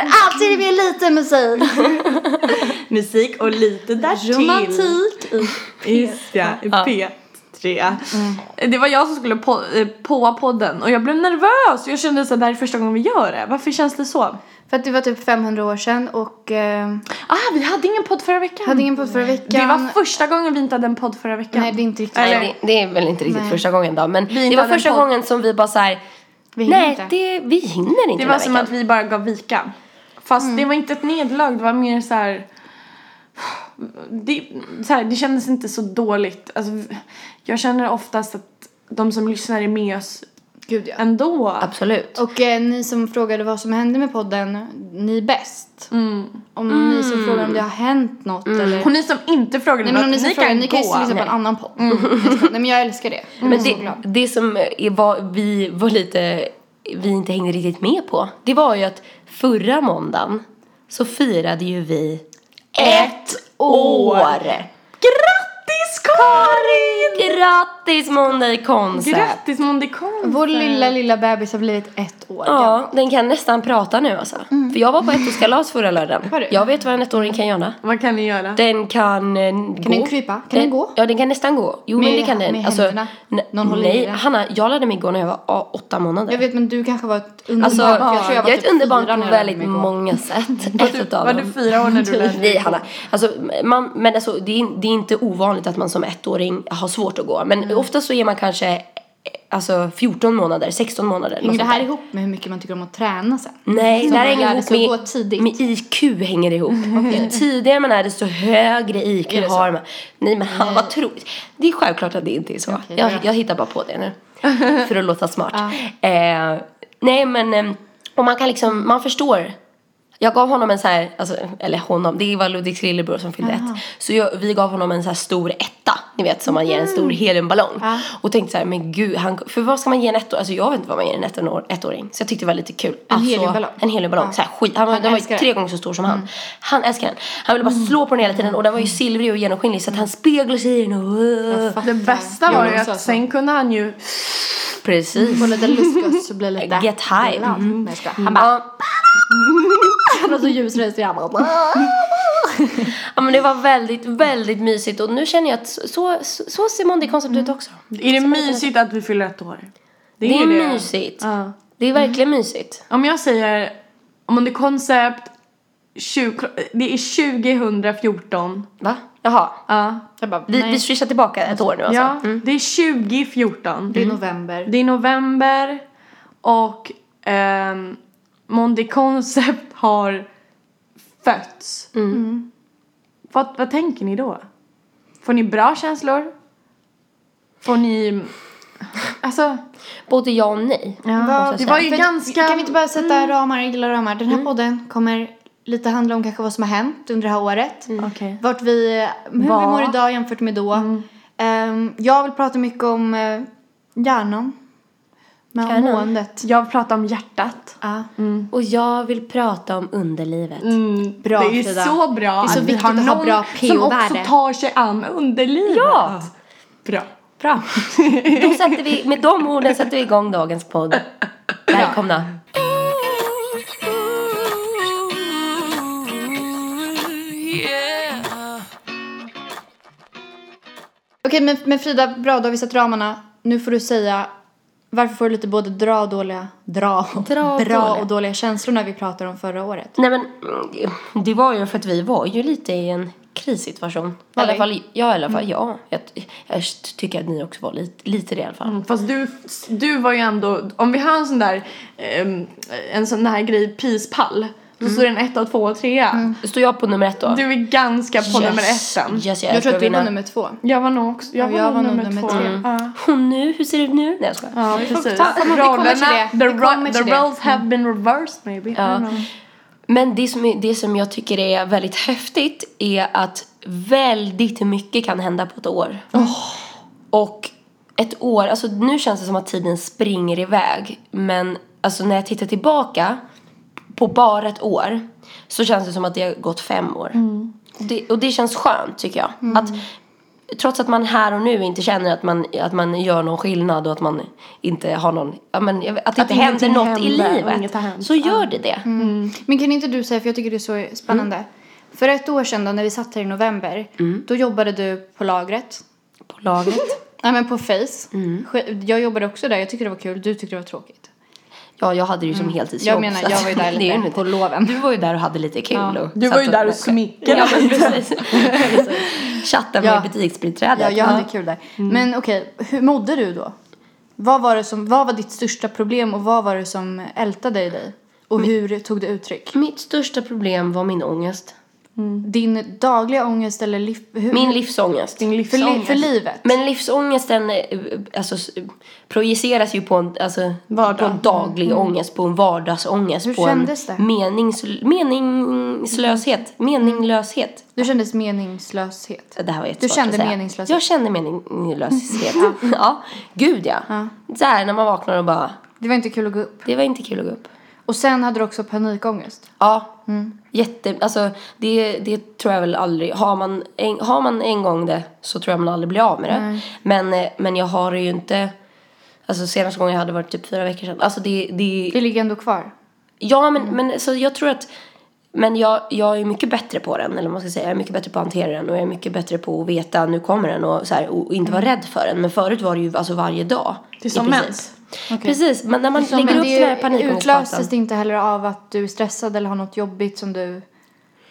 Inleder alltid med lite musik. Musik och lite därtill. Romantik i Just ja, i P3. Det var jag som skulle på, eh, påa podden och jag blev nervös. Jag kände att det här är första gången vi gör det. Varför känns det så? För att det var typ 500 år sedan och eh, Ah, vi hade ingen podd förra veckan. hade ingen podd förra veckan. Det var första gången vi inte hade en podd förra veckan. Nej, det är inte riktigt. Eller- Nej, det, det är väl inte riktigt Nej. första gången då. Men Vi det var första gången som vi bara så här. Vi hinner Nej, inte. det, vi hinner inte Det var som veckan. att vi bara gav vika. Fast det var inte ett nederlag, det var mer så här. Det, så här, det kändes inte så dåligt. Alltså, jag känner oftast att de som lyssnar är med oss Gud ja. ändå. Absolut. Och eh, ni som frågade vad som hände med podden, ni är bäst. Mm. Om ni som frågar om det har hänt något eller... Och ni som inte frågade Nej men om ni som frågar, kan ni kan ju lyssna på en annan podd. Nej men jag älskar det. Jag Men det, det som är, var, vi var lite, vi inte hängde riktigt med på. Det var ju att förra måndagen så firade ju vi ett år. Grattis Karin! Grattis Monday Concept! Grattis Monday Concept! Vår lilla, lilla bebis har blivit ett år Ja, den kan nästan prata nu alltså. För jag var på ettårskalas förra lördagen. Jag vet vad en ettåring kan göra. Vad kan ni göra? Den kan eh, gå. den krypa? Kan den gå? Ja, den kan nästan gå. Jo, men Med- det kan den. med alltså, händerna? Någon håller i nej, den? Hanna, jag lärde mig gå när jag var ah, åtta månader. Jag vet men du kanske var ett underbarn. Alltså, jag, tror jag, var är ett typ underbarn på jag väldigt många sätt. Ett av Var dem. du fyra år när du lärde dig Nej? Hanna. Alltså, man, men alltså, det, är, det är inte ovanligt att man som ettåring har svårt att gå. Men Mm. Ofta så är man kanske eh, alltså, 14 månader, 16 månader. Hänger det här ihop med hur mycket man tycker om att träna sen? Nej, det här hänger ihop med, tidigt. med IQ hänger ihop. Ju tidigare man är desto högre IQ har man. Nej men han, vad tror Det är självklart att det inte är så. Okej, jag, jag hittar bara på det nu. för att låta smart. Eh, nej men, eh, och man kan liksom, man förstår. Jag gav honom en så här, alltså, eller honom, det var Ludvigs lillebror som fyllde ett. Så jag, vi gav honom en så här stor etta, ni vet som man ger en stor heliumballong. Ja. Och tänkte så här, men gud, han, för vad ska man ge en ettåring? Alltså jag vet inte vad man ger en ettår, ettåring. Så jag tyckte det var lite kul. En alltså, heliumballong? En heliumballong, Ja. så här, skit. Han, var- Han den var ju tre gånger så stor som han. Han älskar den. Han ville bara slå på den hela tiden och den var ju silvrig och genomskinlig så att han speglade sig i den och... Det bästa var ju att alltså. sen kunde han ju Precis. Få lite lustgas så blir lite... Get high. Mm. Han bara... Ja, Han har så ljus röst och jag bara... ja men det var väldigt, väldigt mysigt och nu känner jag att så, så, så ser Monday Concept ut också. Är det mysigt att vi fyller ett år? Det är mysigt. Ja. Det är verkligen mysigt. Om jag säger, om det koncept 20, det är 2014. Va? Jaha. Ja. Jag bara, Vi, nej. vi swishar tillbaka ett år nu alltså. Ja, det är 2014. Det är november. Det är november och ehm, Monday Concept har fötts. Vad, vad tänker ni då? Får ni bra känslor? Får ni... Alltså, Både ja och nej. ja, det jag var ju För ganska... Kan vi inte bara sätta ramar, jag gillar ramar. Den här podden kommer lite handla om kanske vad som har hänt under det här året. Okej. Vart vi, hur Var. vi mår idag jämfört med då. Ehm, jag vill prata mycket om uh, hjärnan. Med måendet. Jag pratar om hjärtat. Ja. Och jag vill prata om underlivet. Bra, det är Frida. så bra Det är så att vi har att ha någon bra som också tar sig an underlivet. Ja. Bra. Bra. Då sätter vi, med de orden sätter vi igång dagens podd. Välkomna. Okej, men, men Frida, bra, då har vi satt ramarna. Nu får du säga varför får du lite både dra och dåliga, dra, Dra och bra dåliga. och dåliga känslor när vi pratar om förra året? Nej men mm, det var ju för att vi var ju lite i en krissituation. I alla fall, ja i alla fall jag. jag. Jag tycker att ni också var lite, lite det i alla fall. Mm, Fast du, du var ju ändå, om vi har en sån där, ehm, en sån här grej, pispall. Så står det en etta, två och trea. Står jag på nummer ett då? Du är ganska på nummer etten. Yes, jag, Jag tror att du var nummer två. Jag var nog också, jag Ja, var, nog nummer, två. tre. Ja. Och nu, hur ser det ut nu? Nej jag skojar. Ja, precis. ta- kom- vi kommer till Rollerna, det. the, Vi kommer ro- till the det. roles have been reversed maybe. I Ja. don't know. Men det som, är- det som jag tycker är väldigt häftigt är att väldigt mycket kan hända på ett år. Och ett år, alltså nu känns det som att tiden springer iväg. Men alltså när jag tittar tillbaka på bara ett år så känns det som att det har gått fem år. Och, det, och det känns skönt tycker jag. Att, trots att man här och nu inte känner att man, att man gör någon skillnad och att man inte har någon, ja, men, vet- att det Att inte händer något i händer inget livet. Så gör det det. Men kan inte du säga, för jag tycker det är så spännande. För ett år sedan då, när vi satt här i november, då jobbade du på lagret. På lagret. Nej men på Face. Sj- Jag jobbade också där, jag tyckte det var kul, du tyckte det var tråkigt. Ja, jag hade det ju som heltidsjobb. Jag menar, jag var ju där det är lite inte- på loven. Du var ju där och hade lite kul. Ja. Och Du var ju där och smickade Ja, precis. Chatta med Ja. butiksbiträdet. Ja, jag hade kul där. Men okej, hur mådde du då? Vad var, det som, vad var ditt största problem och vad var det som ältade i dig? Och hur tog det uttryck? Mitt största problem var min ångest. Din dagliga ångest eller liv, hur, Min livsångest. Din för, li, livsångest. för livet? Men livsångesten eh, alltså, projiceras ju på en, alltså, Vardag. på en daglig ångest, på en vardagsångest. Hur på kändes en det? Menings, meningslöshet. Meningslöshet. Du kändes meningslöshet. Det här var jättesvårt kände att säga. meningslöshet? Jag kände meningslöshet. ja, gud ja. Så här när man vaknar och bara, Det var inte kul att gå upp. det var inte kul att gå upp. Och sen hade du också panikångest. Ja, jätte, alltså det, det tror jag väl aldrig, har man, en, har man en gång det så tror jag man aldrig blir av med det. Men, eh, men jag har det ju inte, alltså senaste gången jag hade varit typ fyra veckor sedan. Alltså det, det, Det ligger ändå kvar. ja men, men så jag tror att, men jag, jag är mycket bättre på den, eller man ska säga, jag är mycket bättre på att hantera den och jag är mycket bättre på att veta nu kommer den och, så här, och inte vara rädd för den. Men förut var det ju alltså varje dag. Det är som i mens. Precis, men när man lägger Men upp här det panikångestgatan. utlöses det inte heller av att du är stressad eller har något jobbigt som du...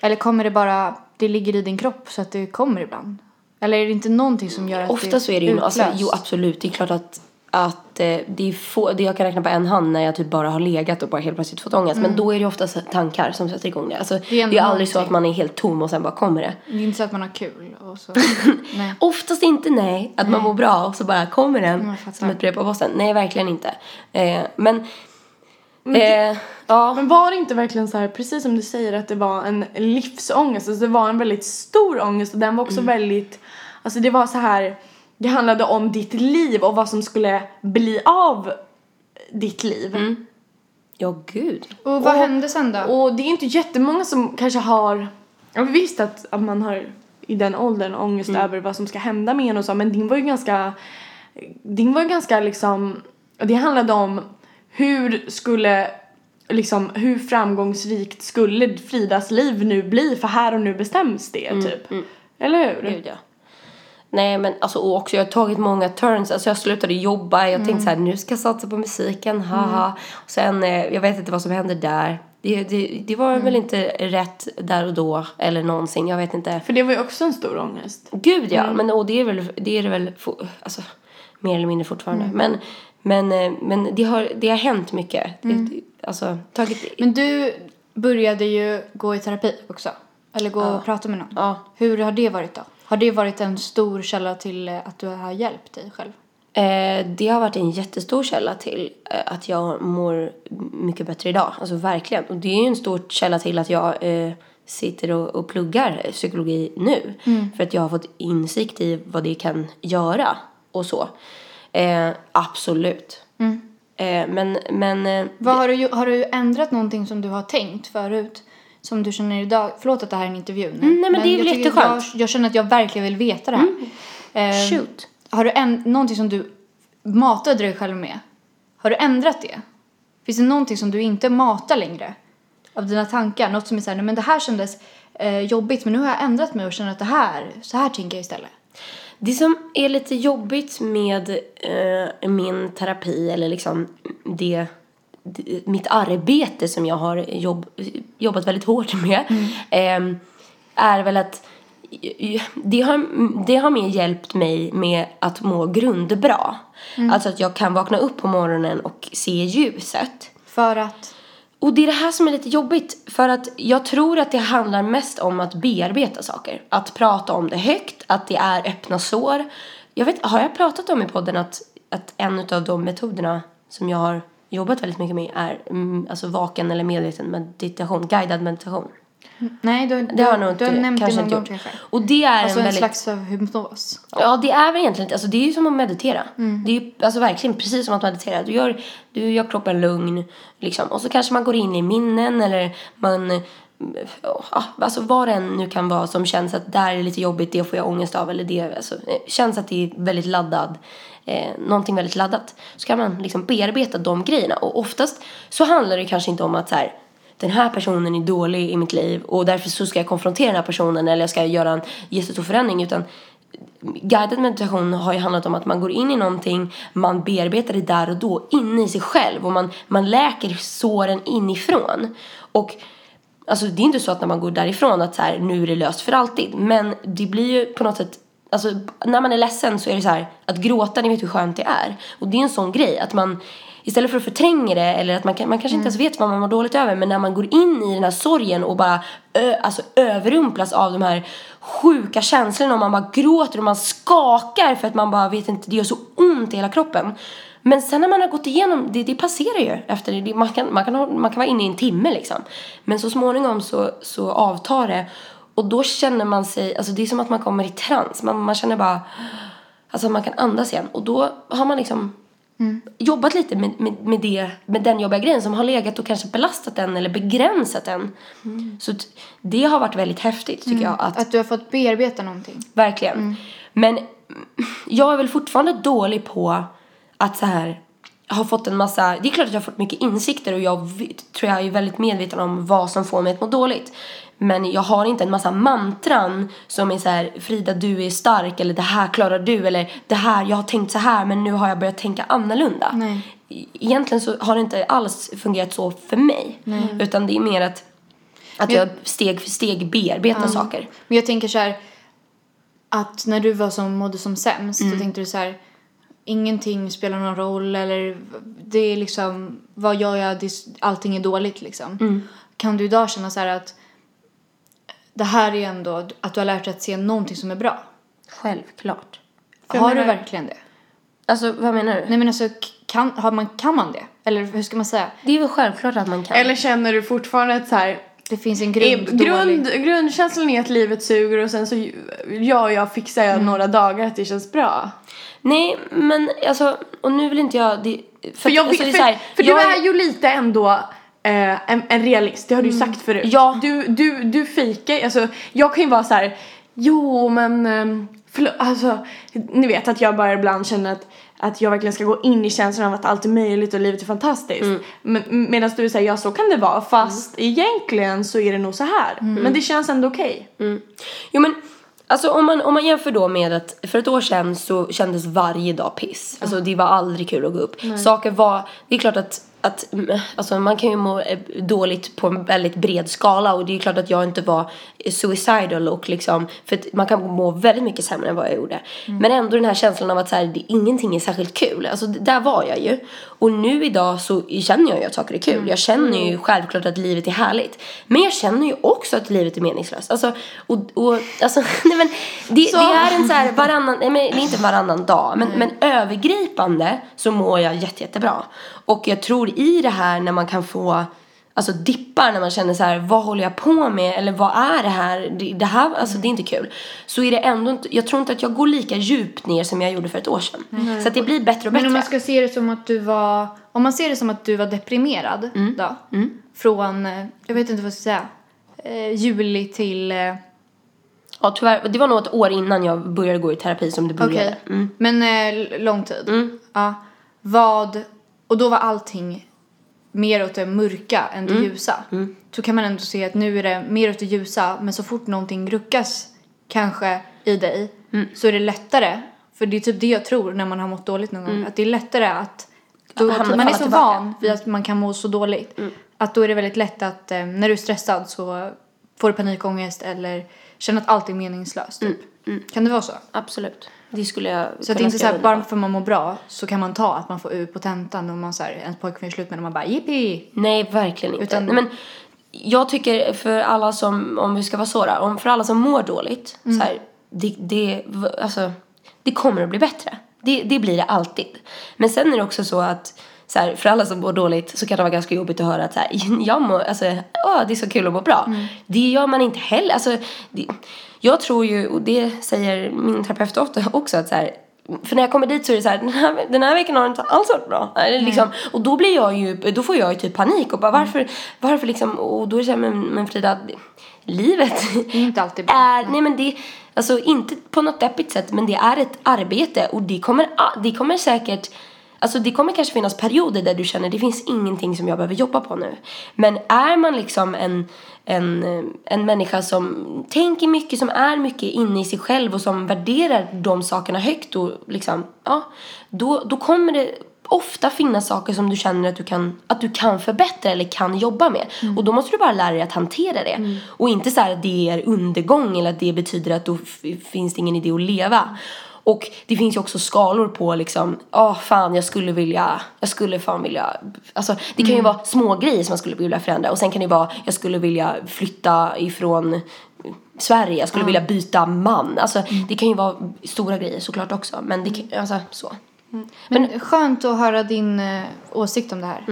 Eller kommer det bara... Det ligger i din kropp så att det kommer ibland? Eller är det inte någonting som gör att Ofta så är det ju, alltså, jo absolut, det är klart att, att eh, det är få, det jag kan räkna på en hand när jag typ bara har legat och bara helt plötsligt fått ångest. Men då är det ofta tankar som sätter igång det. Alltså, det är är, ändå aldrig så någonting. att man är helt tom och sen bara kommer det. Det är inte så att man har kul och så... Nej. Oftast inte nej, att man mår bra och så bara kommer den som ett brev på posten. Nej, verkligen inte. Eh, men, eh, ja. Men var det inte verkligen så här, precis som du säger, att det var en livsångest? Alltså det var en väldigt stor ångest och den var också väldigt, alltså det var så här, det handlade om ditt liv och vad som skulle bli av ditt liv. Ja, gud. Och vad hände sen då? Och det är inte jättemånga som kanske har, jag visst att, att man har i den åldern ångest över vad som ska hända med en och så, men din var ju ganska, din var ju ganska liksom, det handlade om hur skulle, liksom hur framgångsrikt skulle Fridas liv nu bli för här och nu bestäms det typ. Eller hur? Gud, ja. Nej men alltså och också jag har tagit många turns, alltså jag slutade jobba, jag tänkte så här nu ska jag satsa på musiken, haha. Och sen, eh, jag vet inte vad som hände där. Det, det, det var väl inte rätt där och då eller någonsin, jag vet inte. För det var ju också en stor ångest. Gud ja, men och det är väl, det är det väl, alltså mer eller mindre fortfarande. Men, men, eh, men det har, det har hänt mycket. Det, alltså tagit, Men du började ju gå i terapi också. Eller gå och prata med någon. ja. Hur har det varit då? Har det varit en stor källa till eh, att du har hjälpt dig själv? Eh, det har varit en jättestor källa till eh, att jag mår mycket bättre idag. Alltså verkligen. Och det är ju en stor källa till att jag sitter och, och pluggar psykologi nu. För att jag har fått insikt i vad det kan göra och så. Eh, absolut. Eh, men, men eh, Vad har, du, har du ändrat någonting som du har tänkt förut? Som du känner idag? Förlåt att det här är en intervju nu. Mm, nej, men det är väl jätteskönt. Jag, jag känner att jag verkligen vill veta det här. Eh, shoot. Har du en, någonting som du matade dig själv med? Har du ändrat det? Finns det någonting som du inte matar längre? Av dina tankar? Något som är såhär, nej men det här kändes eh, jobbigt men nu har jag ändrat mig och känner att det här, så här tänker jag istället. Det som är lite jobbigt med eh, min terapi eller liksom det, mitt arbete som jag har jobb, jobbat väldigt hårt med eh, är väl att det har, det har mer hjälpt mig med att må grundbra. Alltså att jag kan vakna upp på morgonen och se ljuset. För att, Och det är det här som är lite jobbigt. För att jag tror att det handlar mest om att bearbeta saker. Att prata om det högt, att det är öppna sår. Jag vet, har jag pratat om i podden att, att en av de metoderna som jag har jobbat väldigt mycket med är mm, alltså vaken eller medveten meditation, guidad meditation. Nej, du, Det har jag nog du har nämnt det kanske någon inte gång gjort. Och det är Alltså en en väldigt... slags hypnos. Ja, det är väl egentligen alltså det är ju som att meditera. Mm. Det är ju alltså verkligen precis som att meditera. Du gör, du gör kroppen lugn liksom. Och så kanske man går in i minnen eller man ja, alltså vad det än nu kan vara som känns att där är lite jobbigt, det får jag ångest av eller det alltså, eh, känns att det är väldigt laddad, eh, någonting väldigt laddat. Så kan man liksom bearbeta de grejerna och oftast så handlar det kanske inte om att så här, den här personen är dålig i mitt liv och därför så ska jag konfrontera den här personen eller jag ska göra en jättestor förändring utan guidad meditation har ju handlat om att man går in i någonting, man bearbetar det där och då inne i sig själv och man, man läker såren inifrån. Och alltså det är inte så att när man går därifrån att så här, nu är det löst för alltid. Men det blir ju på något sätt, alltså när man är ledsen så är det så här, att gråta, ni vet hur skönt det är. Och det är en sån grej att man Istället för att förtränga det eller att man, kan, man kanske inte ens vet vad man mår dåligt över men när man går in i den här sorgen och bara ö, alltså överrumplas av de här sjuka känslorna och man bara gråter och man skakar för att man bara vet inte, det gör så ont i hela kroppen. Men sen när man har gått igenom, det, det passerar ju efter det. Man kan, man, kan ha, man kan vara inne i en timme liksom. Men så småningom så, så avtar det. Och då känner man sig, alltså det är som att man kommer i trans. Man, man känner bara, alltså man kan andas igen. Och då har man liksom jobbat lite med, med, med, det, med den jobbiga grejen som har legat och kanske belastat den eller begränsat den. Så t- det har varit väldigt häftigt tycker jag. Att, Att du har fått bearbeta någonting. Verkligen. Men jag är väl fortfarande dålig på att så här har fått en massa, det är klart att jag har fått mycket insikter och jag tror jag är väldigt medveten om vad som får mig att må dåligt. Men jag har inte en massa mantran som är så här Frida du är stark eller det här klarar du eller det här jag har tänkt så här men nu har jag börjat tänka annorlunda. Nej. E- Egentligen så har det inte alls fungerat så för mig. Utan det är mer att, att jag steg för steg bearbetar saker. Men jag tänker så här att när du var som mådde som sämst Mm. då tänkte du så här ingenting spelar någon roll eller det är liksom vad gör jag allting är dåligt liksom. Mm. Kan du idag känna så här att det här är ändå att du har lärt dig att se någonting som är bra? Självklart. För har du menar- verkligen det? Alltså vad menar du? Nej men alltså kan, har man, kan man det? Eller hur ska man säga? Det är väl självklart att man kan. Eller känner du fortfarande att så här, Det finns en är grund, grund, grundkänslan är att livet suger och sen så ja, jag fixar jag några dagar att det känns bra. Nej, men alltså, och nu vill inte jag... Det, för För, jag, alltså, för, det är så här, för jag du är ju lite ändå eh, en, en realist, det har du ju sagt förut. Ja. Du, du, du fejkar, alltså jag kan ju vara så här, jo men, um, alltså ni vet att jag bara ibland känner att att jag verkligen ska gå in i känslan av att allt är möjligt och livet är fantastiskt. Mm. Men, medan du säger ja så kan det vara fast egentligen så är det nog så här. Mm. Men det känns ändå okej. Jo men, alltså om man, om man jämför då med att för ett år sedan så kändes varje dag piss. Alltså det var aldrig kul att gå upp. Saker var, det är klart att att mm, alltså man kan ju må eh, dåligt på en väldigt bred skala och det är klart att jag inte var suicidal och liksom för att man kan må väldigt mycket sämre än vad jag gjorde. Men ändå den här känslan av att så här, det, ingenting är särskilt kul. Alltså där var jag ju. Och nu idag så känner jag ju att saker är kul. Jag känner ju självklart att livet är härligt. Men jag känner ju också att livet är meningslöst. Alltså, och, och alltså, nej men det, det är en så här varannan, nej men det är inte varannan dag, men, men övergripande så mår jag jätte, jättebra. Och jag tror i det här när man kan få Alltså dippar när man känner så här, vad håller jag på med? Eller vad är det här? Det, det här, alltså det är inte kul. Så är det ändå inte, jag tror inte att jag går lika djupt ner som jag gjorde för ett år sedan. Så att det blir bättre och bättre. Men om man ska se det som att du var, om man ser det som att du var deprimerad Mm. då. Från, eh, jag vet inte vad jag ska säga, eh, juli till, eh, Ja tyvärr, det var nog ett år innan jag började gå i terapi som det började. Mm. men eh, lång tid. Ja. Vad, och då var allting mer åt det mörka än det Mm. ljusa. Så kan man ändå se att nu är det mer åt det ljusa men så fort någonting ruckas kanske i dig Mm. så är det lättare, för det är typ det jag tror när man har mått dåligt någon gång, att det är lättare att då, Mm. hamna- man är så tillbaka. van vid att man kan må så dåligt att då är det väldigt lätt att eh, när du är stressad så får du panikångest eller känner att allt är meningslöst typ. Kan det vara så? Absolut. Det skulle jag Så att det är inte så här, bara för att man mår bra så kan man ta att man får ut på tentan och man så här, ens pojkvän är slut med och man bara jippi. Nej, verkligen inte. Utan- Nej, men jag tycker för alla som, om vi ska vara så då, om för alla som mår dåligt, så här, det, det, alltså, det kommer att bli bättre. Det, det blir det alltid. Men sen är det också så att så här, för alla som mår dåligt så kan det vara ganska jobbigt att höra att så här, jag mår, alltså, åh, det är så kul att må bra. Det gör man inte heller. Alltså, det, jag tror ju, och det säger min terapeut ofta också, att så här, för när jag kommer dit så är det så här, den här, den här veckan har det inte alls varit bra. Liksom, och då blir jag ju, då får jag ju typ panik och bara varför, varför liksom, och då är det så här, men, men Frida, livet Det är inte alltid bra. är, nej men det, alltså inte på något deppigt sätt men det är ett arbete och det kommer, det kommer säkert Alltså det kommer kanske finnas perioder där du känner det finns ingenting som jag behöver jobba på nu. Men är man liksom en, en, en människa som tänker mycket, som är mycket inne i sig själv och som värderar de sakerna högt och liksom, ja, då, då kommer det ofta finnas saker som du känner att du kan, att du kan förbättra eller kan jobba med. Och då måste du bara lära dig att hantera det. Och inte så här att det är undergång eller att det betyder att då finns det ingen idé att leva. Och det finns ju också skalor på liksom, ja fan jag skulle vilja, jag skulle fan vilja, alltså det kan ju vara små grejer som man skulle vilja förändra och sen kan det vara, jag skulle vilja flytta ifrån Sverige, jag skulle vilja byta man. Alltså det kan ju vara stora grejer såklart också men det kan, alltså så. Men skönt att höra din eh, åsikt om det här.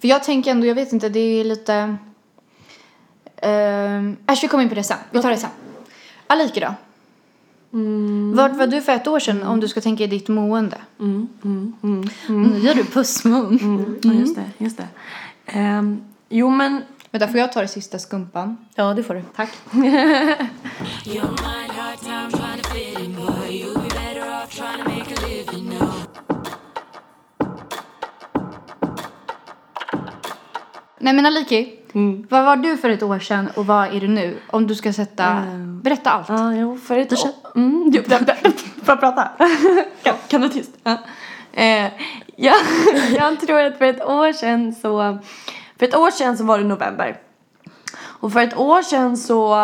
För jag tänker ändå, jag vet inte, det är lite... Uh, äsch, vi kommer in på det sen. Vi tar det sen. Alike då? Vart var du för ett år sedan om du ska tänka i ditt mående? Nu gör du pussmun. Ja, just det, just det. Ehm, jo men, Vänta, får jag ta det sista skumpan? Ja det får du. Tack. Nej men Aliki, vad var du för ett år sedan och vad är du nu? Om du ska sätta, berätta allt. ja, jo, för ett år... Mm, jo, där, där. Får jag prata? kan, kan du vara tyst? Ja. Eh, ja, jag tror att för ett år sedan så... För ett år sedan så var det november. Och för ett år sedan så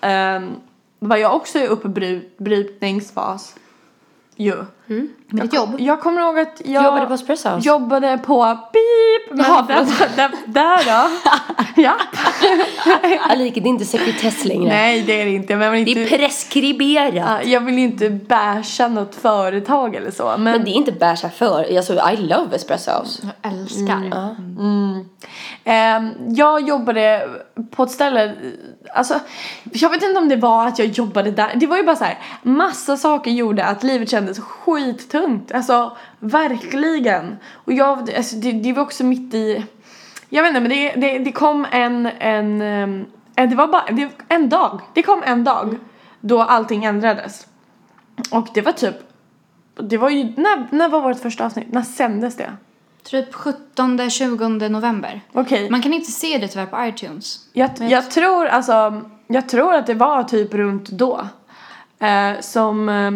ehm, var jag också i uppbrytningsfas. Ju. Med ditt jobb? Jag kommer ihåg att jag Jobbade på Espresso House? jobbade på. Men Jaha, där, där, där då. ja. Alike, det är inte sekretess längre. Nej det är det inte. Men vill Det inte är preskriberat. Ja, jag vill ju inte basha något företag eller så. Men, Men det är inte bärsa för. Alltså, I love Espresso House. Jag älskar. ehm, jag jobbade på ett ställe, alltså jag vet inte om det var att jag jobbade där. Det var ju bara så här, massa saker gjorde att livet kändes skittungt. Alltså verkligen. Och jag, alltså, det, det var också mitt i, jag vet inte men det, det, det kom en, en, ehm, en, det var bara det, en dag. Det kom en dag då allting ändrades. Och det var typ, det var ju, när, när var vårt första avsnitt? När sändes det? Typ 17-20 november. Okej. Man kan inte se det tyvärr på iTunes. Jag, jag tror alltså, jag tror att det var typ runt då. Eh, som eh,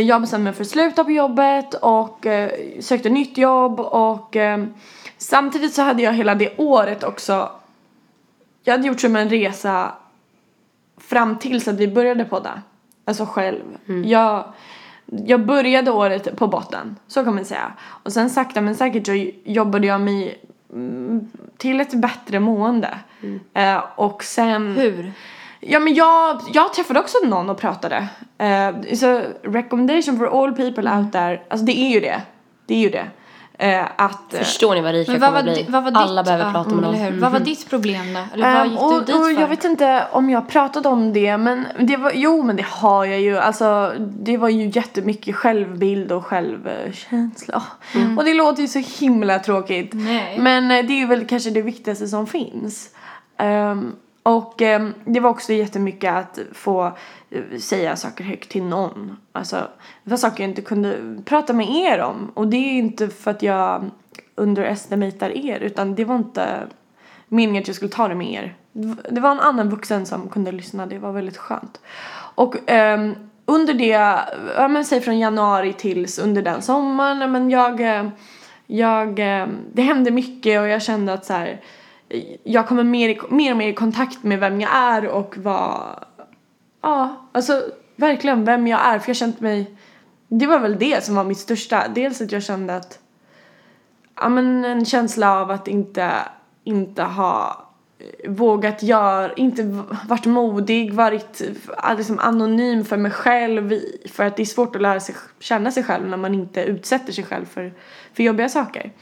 jag bestämde mig för att sluta på jobbet och eh, sökte nytt jobb och eh, samtidigt så hade jag hela det året också, jag hade gjort som en resa fram tills att vi började podda. Alltså själv. Jag, jag började året på botten, så kan man säga. Och sen sakta men säkert så jobbade jag mig mm, till ett bättre mående. Eh, och sen... Hur? Ja men jag, jag träffade också någon och pratade. Uh, so recommendation for all people out there. Alltså det är ju det. Det är ju det. Eh, att... eh, Förstår ni vad rika Men vad kommer var, bli? vad var Alla ditt, behöver ja, prata med någon. eller hur? Vad var ditt problem då? Eller vad Ehm, gick och, du dit och för? jag vet inte om jag pratade om det men det var, jo men det har jag ju. Alltså det var ju jättemycket självbild och självkänsla. Och det låter ju så himla tråkigt. Nej. Men det är ju väl kanske det viktigaste som finns. Ehm, och eh, det var också jättemycket att få eh, säga saker högt till någon. Alltså det var saker jag inte kunde prata med er om. Och det är inte för att jag underestimatar er utan det var inte meningen att jag skulle ta det med er. Det var en annan vuxen som kunde lyssna, det var väldigt skönt. Och eh, under det, ja men säg från januari tills under den sommaren, men jag, eh, jag, eh, det hände mycket och jag kände att så här, jag kommer mer, i- mer och mer i kontakt med vem jag är och vad, ja, alltså verkligen vem jag är för jag känt mig, det var väl det som var mitt största, dels att jag kände att ja, men en känsla av att inte, inte ha vågat göra, inte varit modig, varit liksom anonym för mig själv för att det är svårt att lära sig känna sig själv när man inte utsätter sig själv för, för jobbiga saker.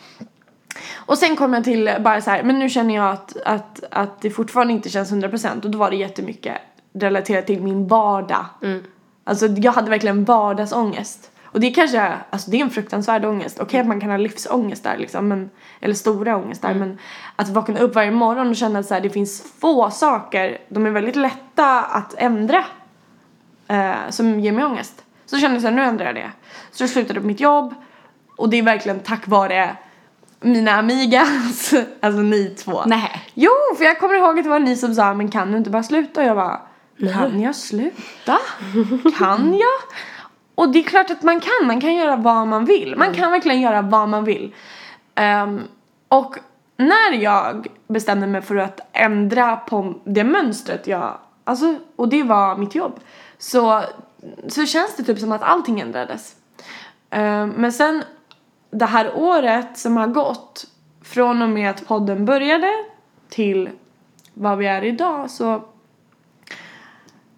Och sen kom jag till bara så här, men nu känner jag att, att, att det fortfarande inte känns 100% och då var det jättemycket relaterat till min vardag. Alltså jag hade verkligen vardagsångest. Och det är kanske, alltså det är en fruktansvärd ångest. Okej att man kan ha livsångest där liksom, men, eller stora ångest där. Men att vakna upp varje morgon och känna att så här, det finns få saker, de är väldigt lätta att ändra. Eh, som ger mig ångest. Så kände jag så här, nu ändrar jag det. Så jag slutade på mitt jobb. Och det är verkligen tack vare mina amigas, alltså ni två. Nej. Jo, för jag kommer ihåg att det var ni som sa, men kan du inte bara sluta? Och jag bara, kan jag sluta? kan jag? Och det är klart att man kan, man kan göra vad man vill. Man kan verkligen göra vad man vill. Ehm, och när jag bestämde mig för att ändra på det mönstret jag, alltså, och det var mitt jobb, så, så känns det typ som att allting ändrades. Ehm, men sen det här året som har gått, från och med att podden började till vad vi är idag så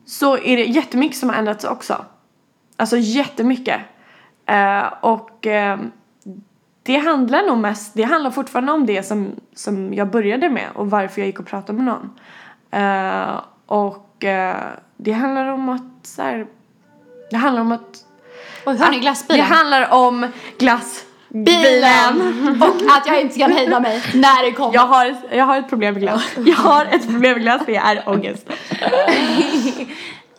så är det jättemycket som har ändrats också. Alltså jättemycket. Eh, och eh, det handlar nog mest, det handlar fortfarande om det som, som jag började med och varför jag gick och pratade med någon. Eh, och eh, det handlar om att så här, det handlar om att Oj, hör ni att glassbilen? Det handlar om glassbilen. Bilen! Och att jag inte kan hejda mig när det kommer. Jag har, ett- jag har ett problem med glass. Jag har ett problem med glass, det är ångest.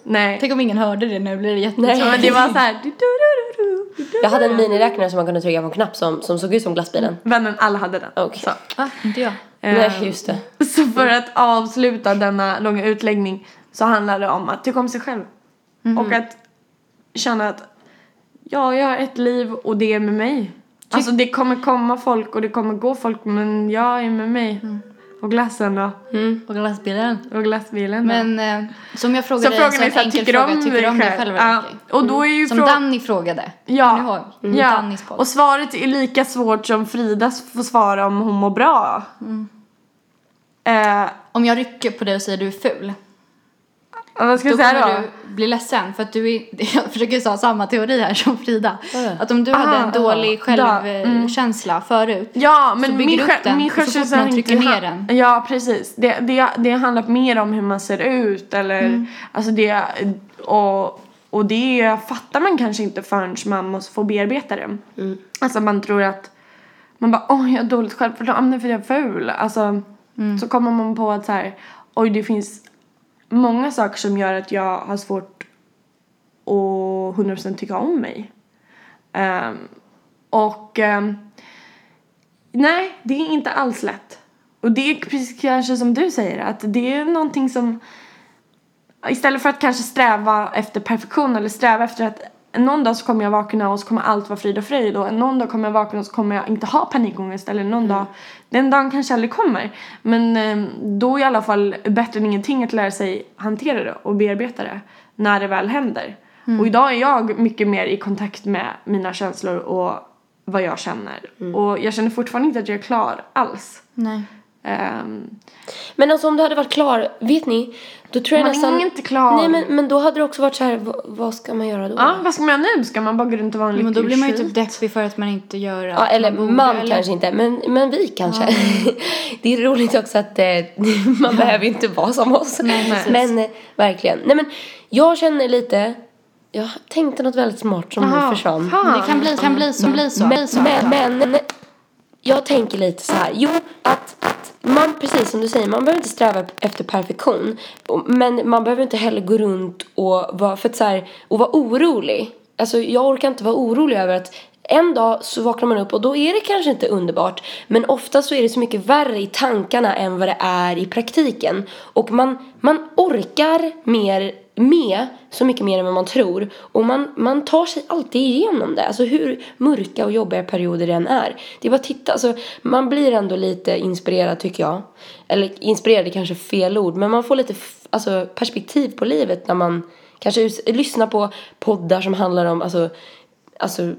Nej. Tänk om ingen hörde det nu blir det Nej. jättetråkigt. Men det var så här. du, du, du, du, du, du. Jag hade en miniräknare som man kunde trycka på en knapp som, som såg ut som glassbilen. Vännen, alla hade den. Okej. Så. Va? Inte jag. Nej, Ehm, just det. Så för att avsluta denna långa utläggning så handlar det om att tycka om sig själv. Och att känna att ja, jag har ett liv och det är med mig. Alltså det kommer komma folk och det kommer gå folk men jag är med mig. Och glassen då? Och glassbilen. Och glassbilen då? Men eh, som jag så frågade frågan en är så här, tycker du fråga, tycker du om dig själv? Ja, och då är ju Som frå- Danny frågade. Ja. Mm. Ja. Och svaret är lika svårt som Fridas får svara om hon mår bra. Mm. Eh, Om jag rycker på dig och säger du är ful. Vad ska Då säga kommer då? du bli ledsen för att du är, jag försöker säga samma teori här som Frida. Vadå? Att om du hade en dålig ja. Da- mm. självkänsla förut. Ja, Så men bygger min, du upp själv, den, min så fort självkänsla man trycker ha- ner den. Ja, precis. Det, det, det handlar mer om hur man ser ut eller Mm. alltså det och, och det fattar man kanske inte förrän man måste få bearbeta det. Mm. Alltså man tror att man bara åh jag har dåligt självförtroende för jag är ful. Alltså Mm. så kommer man på att så här oj det finns många saker som gör att jag har svårt att 100% tycka om mig. Um, och um, nej, det är inte alls lätt. Och det är precis kanske som du säger att det är någonting som istället för att kanske sträva efter perfektion eller sträva efter att någon dag så kommer jag vakna och så kommer allt vara frid och fröjd och någon dag kommer jag vakna och så kommer jag inte ha panikångest eller någon dag, den dagen kanske aldrig kommer. Men eh, då är i alla fall bättre än ingenting att lära sig hantera det och bearbeta det när det väl händer. Och idag är jag mycket mer i kontakt med mina känslor och vad jag känner. Och jag känner fortfarande inte att jag är klar alls. Nej. Ehm, Men alltså om du hade varit klar, vet ni? Då tror jag Man är nästan... inte klar. Nej men, men då hade det också varit så här, vad, vad ska man göra då? ja, vad ska man göra nu? Ska man bara gå runt och vara en Men lycklig då blir man ju typ deppig för att man inte gör Ja, eller man, man eller? kanske inte, men, men vi kanske. det är roligt också att eh, man behöver inte vara som oss. Nej, precis. men eh, verkligen. Nej men jag känner lite, jag tänkte något väldigt smart som Aha, nu försvann. fan. Det kan bli, kan bli så. Bli så. Men, bli så. men, men jag tänker lite så här. Jo, att man, precis som du säger, man behöver inte sträva efter perfektion. Men man behöver inte heller gå runt och vara, för att så här, och vara orolig. Alltså jag orkar inte vara orolig över att en dag så vaknar man upp och då är det kanske inte underbart. Men ofta så är det så mycket värre i tankarna än vad det är i praktiken. Och man, man orkar mer med så mycket mer än vad man tror. Och man, man tar sig alltid igenom det. Alltså hur mörka och jobbiga perioder det än är. Det är bara att titta, alltså man blir ändå lite inspirerad tycker jag. Eller inspirerad är kanske fel ord, men man får lite alltså, perspektiv på livet när man kanske lyssnar på poddar som handlar om alltså, alltså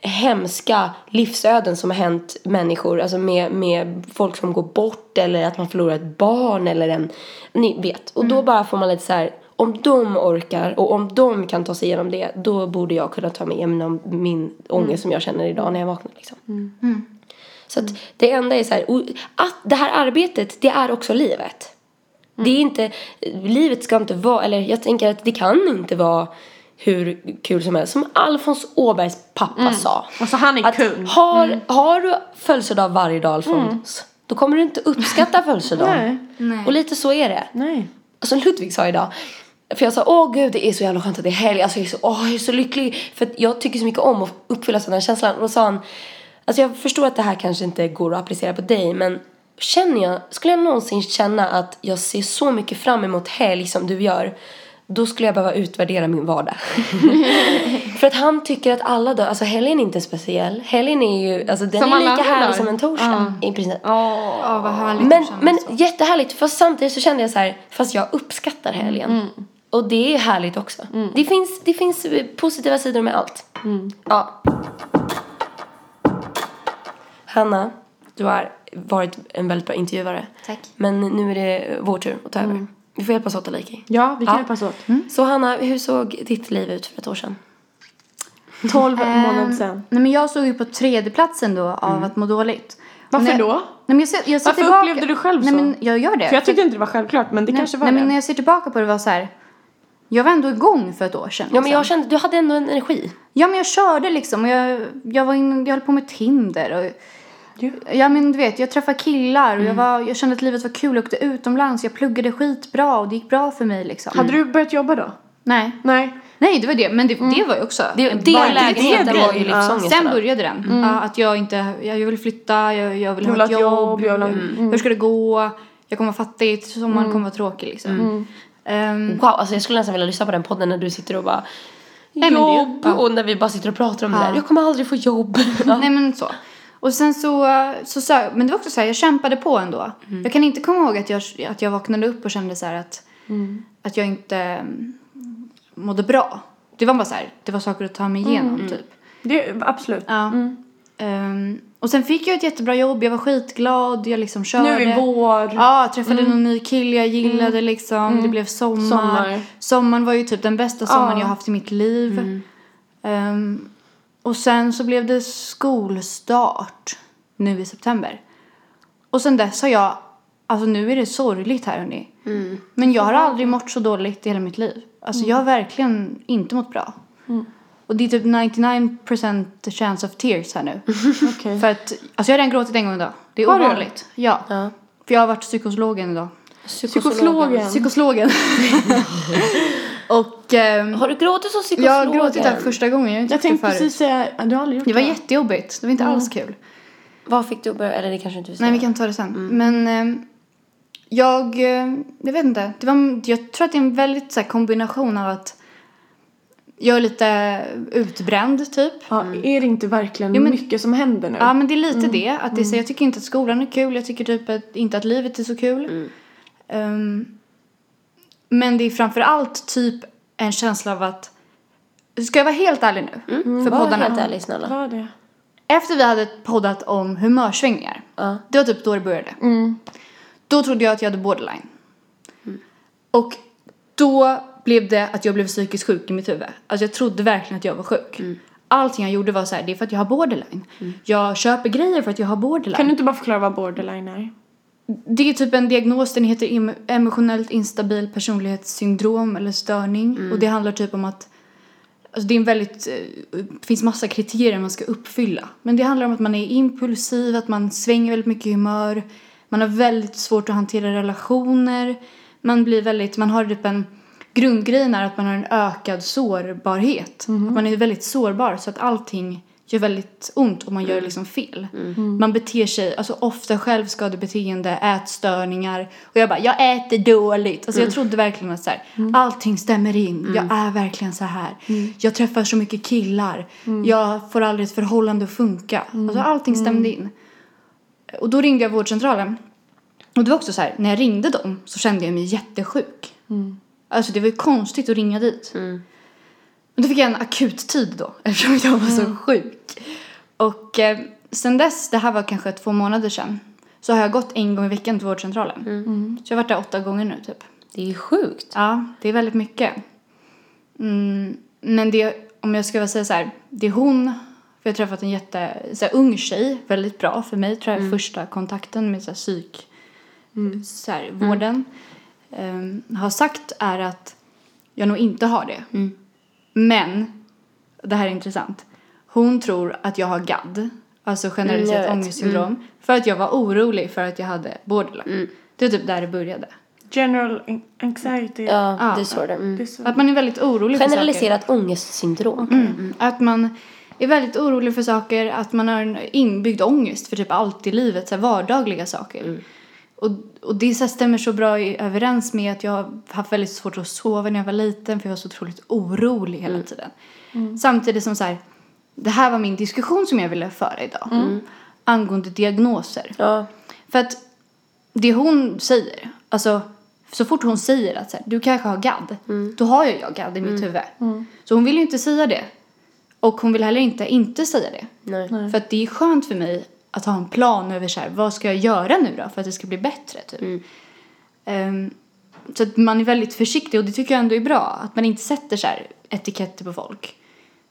hemska livsöden som har hänt människor, alltså med, med folk som går bort eller att man förlorar ett barn eller en, ni vet. Och då bara får man lite så här, om de orkar och om de kan ta sig igenom det, då borde jag kunna ta mig igenom min ångest som jag känner idag när jag vaknar liksom. Så att det enda är så här, att det här arbetet, det är också livet. Det är inte, livet ska inte vara, eller jag tänker att det kan inte vara hur kul som helst. Som Alfons Åbergs pappa sa. Alltså han är Att kung. har, har du födelsedag varje dag Alfons, då kommer du inte uppskatta födelsedagen. Nej. Och lite så är det. Nej. Som Ludvig sa idag. För jag sa, åh gud det är så jävla skönt att det är helg. Alltså jag är så, åh, jag är så lycklig. För jag tycker så mycket om att uppfylla sådana känslan. Och då sa han, alltså jag förstår att det här kanske inte går att applicera på dig. Men känner jag, skulle jag någonsin känna att jag ser så mycket fram emot helg som du gör. Då skulle jag behöva utvärdera min vardag. För att han tycker att alla dagar, alltså helgen är inte speciell. Helgen är ju, alltså den Som är lika härlig dagar. som en torsdag. I princip. Ja, vad härligt Men, men så. jättehärligt. Fast samtidigt så kände jag så här, fast jag uppskattar helgen. Mm. Och det är härligt också. Det, finns, det finns eh, positiva sidor med allt. Mm. Ja. Hanna, du har varit en väldigt bra intervjuare. Tack. Men nu är det vår tur att ta över. Vi får hjälpas åt Aliki. Ja, vi kan Ja. hjälpas åt. Så Hanna, hur såg ditt liv ut för ett år sedan? 12 Ehm, månader sedan. Nej men jag stod ju på tredjeplatsen då av att må dåligt. Varför när- då? Nej, men jag ser, jag ser Varför tillbaka... upplevde du själv Nej så? men jag gör det. För jag tyckte inte det var självklart, men det nej, kanske var nej, det. men när jag ser tillbaka på det var så här. Jag var ändå igång för ett år sedan. Ja men liksom. jag kände, du hade ändå en energi. Ja men jag körde liksom och jag, jag var in, jag höll på med Tinder och Ja. Men du vet, jag träffade killar Mm. och jag, var, jag kände att livet var kul. Jag åkte utomlands, jag pluggade skitbra och det gick bra för mig liksom. Hade du börjat jobba då? Nej. Nej. Nej det var det, men det, det var ju också Det, det bara- lägenheten var ju grej. Ja. livsångest. Sen började den. Ja, att jag inte, jag, vill flytta, jag, jag vill ha ett jobb. jobb, jag vill mm. Hur ska det gå? Jag kommer vara fattigt, sommaren kommer vara tråkig liksom. Ehm, Wow, alltså jag skulle nästan vilja lyssna på den podden när du sitter och bara Nej, men det- jobb ja. och när vi bara sitter och pratar om det Ja. där. Jag kommer aldrig få jobb. Ja. Nej men så. Och sen så, så, så men det var också så här, jag kämpade på ändå. Mm. Jag kan inte komma ihåg att jag, att jag vaknade upp och kände så att, Mm. att jag inte mm, mådde bra. Det var bara så här, det var saker att ta mig igenom Mm. typ. Det, absolut. Ja. Ehm, och sen fick jag ett jättebra jobb, jag var skitglad, jag liksom körde. Nu är vår. Ja, träffade någon ny kille jag gillade liksom. Det blev sommar. Sommar. Sommaren var ju typ den bästa sommaren Ja. jag haft i mitt liv. Ehm, och sen så blev det skolstart nu i september. Och sen dess har jag, alltså nu är det sorgligt här hörni. Men jag har aldrig mått så dåligt i hela mitt liv. Alltså jag har verkligen inte mått bra. Och det är typ 99% chance of tears här nu. Okej. För att, alltså jag har redan gråtit en gång idag. Det är Har du? ovanligt. Ja. Ja. För jag har varit psykologen idag. Psykologen. Psykologen. och ehm, Har du gråtit som psykolog? jag har gråtit där första gången. Jag Jag tänkte förut. precis säga, du har aldrig gjort Det det? var jättejobbigt. Det var inte alls kul. Vad fick du börja, eller det kanske inte du säger. Nej, vi kan ta det sen. Men ehm, jag, eh, jag vet inte. Det var, jag tror att det är en väldigt så här, kombination av att jag är lite utbränd typ. Ja, är det inte verkligen Jo, men- mycket som händer nu? Ja men det är lite det. Att det är så, jag tycker inte att skolan är kul. Jag tycker typ att, inte att livet är så kul. Ehm, men det är framför allt typ en känsla av att Ska jag vara helt ärlig nu? För Var poddarna. helt ärlig snälla. Var det? Efter vi hade poddat om humörsvängningar. Ja. Det var typ då det började. Då trodde jag att jag hade borderline. Och då blev det att jag blev psykiskt sjuk i mitt huvud. Alltså jag trodde verkligen att jag var sjuk. Allting jag gjorde var så här, det är för att jag har borderline. Jag köper grejer för att jag har borderline. Kan du inte bara förklara vad borderline är? Det är typ en diagnos, den heter em- emotionellt instabil personlighetssyndrom eller störning. Och det handlar typ om att Alltså det är en väldigt, eh, det finns massa kriterier man ska uppfylla. Men det handlar om att man är impulsiv, att man svänger väldigt mycket i humör. Man har väldigt svårt att hantera relationer. Man blir väldigt, man har typ en, grundgrejen är att man har en ökad sårbarhet. Att man är väldigt sårbar så att allting gör väldigt ont om man gör liksom fel. Man beter sig, alltså ofta självskadebeteende, ätstörningar. Och jag bara, jag äter dåligt. Alltså jag trodde verkligen att så här, allting stämmer in. Jag är verkligen så här. Jag träffar så mycket killar. Jag får aldrig ett förhållande att funka. Alltså allting stämde in. Och då ringde jag vårdcentralen. Och det var också så här, när jag ringde dem så kände jag mig jättesjuk. Alltså det var ju konstigt att ringa dit. Men då fick jag en akut tid då eftersom jag var så sjuk. Och eh, sen dess, det här var kanske två månader sedan, så har jag gått en gång i veckan till vårdcentralen. Så jag har varit där åtta gånger nu typ. Det är sjukt. Ja, det är väldigt mycket. Mm, men det, om jag ska säga så här, det hon För jag har träffat en jätte, så här, ung tjej, väldigt bra för mig tror jag, första kontakten med så här, psyk, så här, vården. Ehm, har sagt är att jag nog inte har det. Men, det här är intressant, hon tror att jag har GAD, alltså Mm, generaliserat ångestsyndrom, för att jag var orolig för att jag hade borderline. Det är typ där det började. General anxiety. Ja, Ja. disorder. Mm. Att man är väldigt orolig för saker. Generaliserat ångestsyndrom. Mm. Att man är väldigt orolig för saker, att man har en inbyggd ångest för typ allt i livet, så här vardagliga saker. Och, och det så stämmer så bra i, överens med att jag har haft väldigt svårt att sova när jag var liten för jag var så otroligt orolig hela tiden. Samtidigt som så här, det här var min diskussion som jag ville föra idag. Angående diagnoser. Ja. För att det hon säger, alltså så fort hon säger att så här, du kanske har GAD, då har jag, jag GAD i mitt huvud. Så hon vill ju inte säga det. Och hon vill heller inte inte säga det. Nej. För att det är skönt för mig att ha en plan över så här, vad ska jag göra nu då för att det ska bli bättre typ. Ehm, så att man är väldigt försiktig och det tycker jag ändå är bra. Att man inte sätter så här etiketter på folk.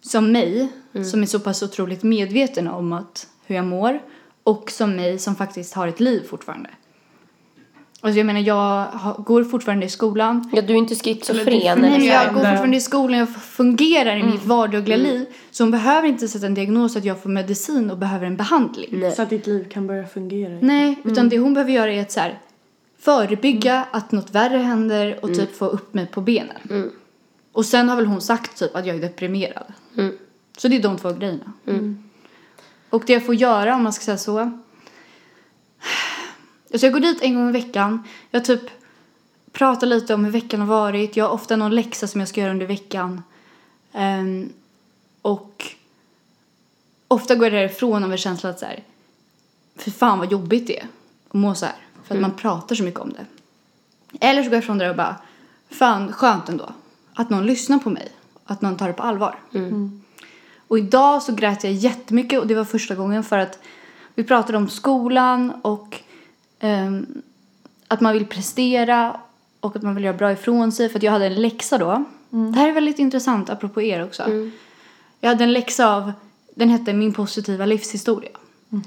Som mig, som är så pass otroligt medveten om att, hur jag mår. Och som mig som faktiskt har ett liv fortfarande. Alltså jag menar jag går fortfarande i skolan. Ja, du är inte schizofren. Nej, men jag går fortfarande i skolan, jag fungerar i mitt vardagliga liv. Så hon behöver inte sätta en diagnos att jag får medicin och behöver en behandling. Nej. Så att ditt liv kan börja fungera. Nej, utan det hon behöver göra är att så här, förebygga att något värre händer och typ få upp mig på benen. Och sen har väl hon sagt typ att jag är deprimerad. Mm. Så det är de två grejerna. Och det jag får göra om man ska säga så. Så jag går dit en gång i veckan. Jag typ pratar lite om hur veckan har varit. Jag har ofta någon läxa som jag ska göra under veckan. Ehm, och ofta går jag därifrån av en känsla att så här, för fan vad jobbigt det är att må så här. För att man pratar så mycket om det. Eller så går jag ifrån där och bara, fan skönt ändå. Att någon lyssnar på mig. Att någon tar det på allvar. Och idag så grät jag jättemycket och det var första gången för att vi pratade om skolan och ehm, att man vill prestera och att man vill göra bra ifrån sig. För att jag hade en läxa då. Det här är väldigt intressant apropå er också. Jag hade en läxa av, den hette Min positiva livshistoria.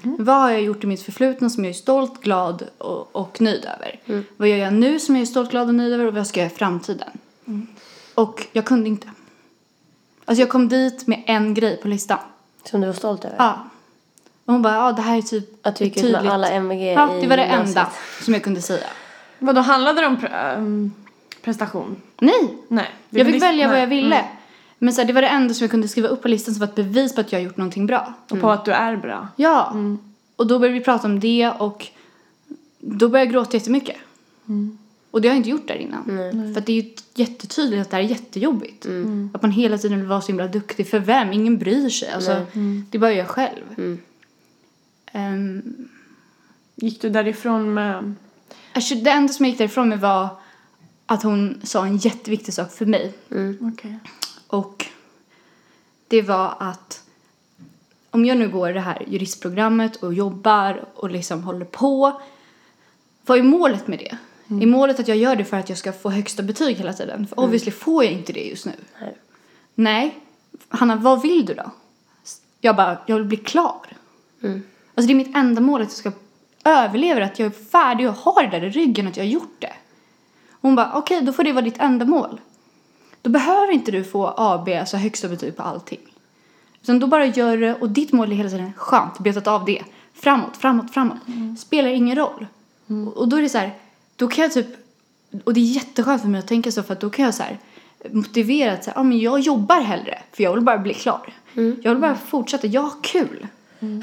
Vad har jag gjort i mitt förflutna som jag är stolt, glad och, och nöjd över? Vad gör jag nu som jag är stolt, glad och nöjd över och vad ska jag göra i framtiden? Och jag kunde inte. Alltså jag kom dit med en grej på listan. Som du var stolt över. Ja. Och hon bara, ja det här är typ Att du gick ut med alla MVG Ja, i det var det enda som jag kunde säga. Vadå, handlade det om pre- ehm, prestation? Nej, Nej. jag fick Vill- välja vad jag ville. Men så här, det var det enda som jag kunde skriva upp på listan som var ett bevis på att jag har gjort någonting bra. Och på att du är bra. Ja. Och då började vi prata om det och då började jag gråta jättemycket. Och det har jag inte gjort där innan. För att det är ju jättetydligt att det här är jättejobbigt. Att man hela tiden vill vara så himla duktig. För vem? Ingen bryr sig. Alltså, Det är bara jag själv. Ehm, Gick du därifrån med... alltså, det enda som jag gick därifrån med var att hon sa en jätteviktig sak för mig. Okej. Och det var att om jag nu går det här juristprogrammet och jobbar och liksom håller på. Vad är målet med det? Är målet att jag gör det för att jag ska få högsta betyg hela tiden? För obviously får jag inte det just nu. Nej. Nej. Hanna, vad vill du då? Jag bara, jag vill bli klar. Alltså det är mitt enda mål att jag ska överleva, att jag är färdig och har det där i ryggen, att jag har gjort det. Hon bara, okej, då får det vara ditt enda mål. Då behöver inte du få AB, alltså högsta betyg på allting. Utan då bara gör det och ditt mål är hela tiden skönt, betat av det. Framåt, framåt, framåt. Spelar ingen roll. Och, och då är det så här, då kan jag typ, och det är jätteskönt för mig att tänka så för att då kan jag så här motivera att så här, ah, men jag jobbar hellre för jag vill bara bli klar. Jag vill bara fortsätta, jag har kul.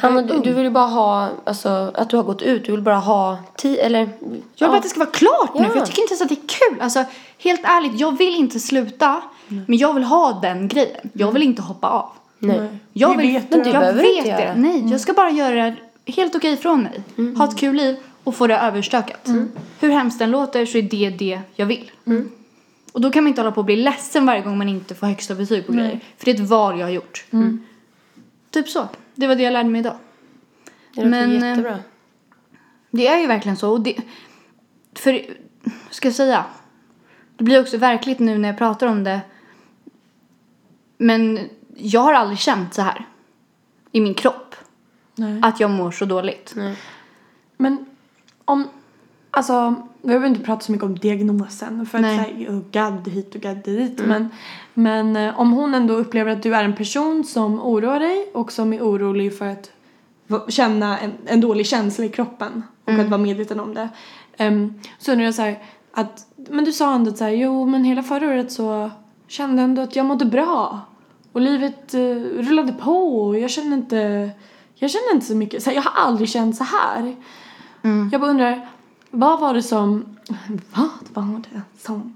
Hanna, du, du vill ju bara ha, alltså att du har gått ut, du vill bara ha tid, eller? Jag vill bara att det ska vara klart nu Ja. för jag tycker inte ens att det är kul. Alltså helt ärligt, jag vill inte sluta. Men jag vill ha den grejen. Jag vill inte hoppa av. Nej. Jag vill, vet du. jag vet inte det. Nej, jag ska bara göra det helt okej från mig. Ha ett kul liv och få det överstökat. Hur hemskt den låter så är det det jag vill. Och då kan man inte hålla på och bli ledsen varje gång man inte får högsta betyg på grejer. För det är ett val jag har gjort. Typ så. Det var det jag lärde mig idag. Det låter Men, eh, jättebra. Det är ju verkligen så. Och det, för, ska jag säga, det blir också verkligt nu när jag pratar om det. Men jag har aldrig känt så här. i min kropp. Nej. Att jag mår så dåligt. Men om, alltså, vi behöver inte prata så mycket om diagnosen för att Nej. säga oh, gadd hit och gadd dit. Men, men eh, om hon ändå upplever att du är en person som oroar dig och som är orolig för att känna en, en dålig känsla i kroppen och att vara medveten om det. Um, så undrar jag så här, att, men du sa ändå så här, jo men hela förra året så kände jag ändå att jag mådde bra. Och livet uh, rullade på och jag kände inte, jag kände inte så mycket, så här, jag har aldrig känt så här. Jag bara undrar, vad var det som, vad var det som,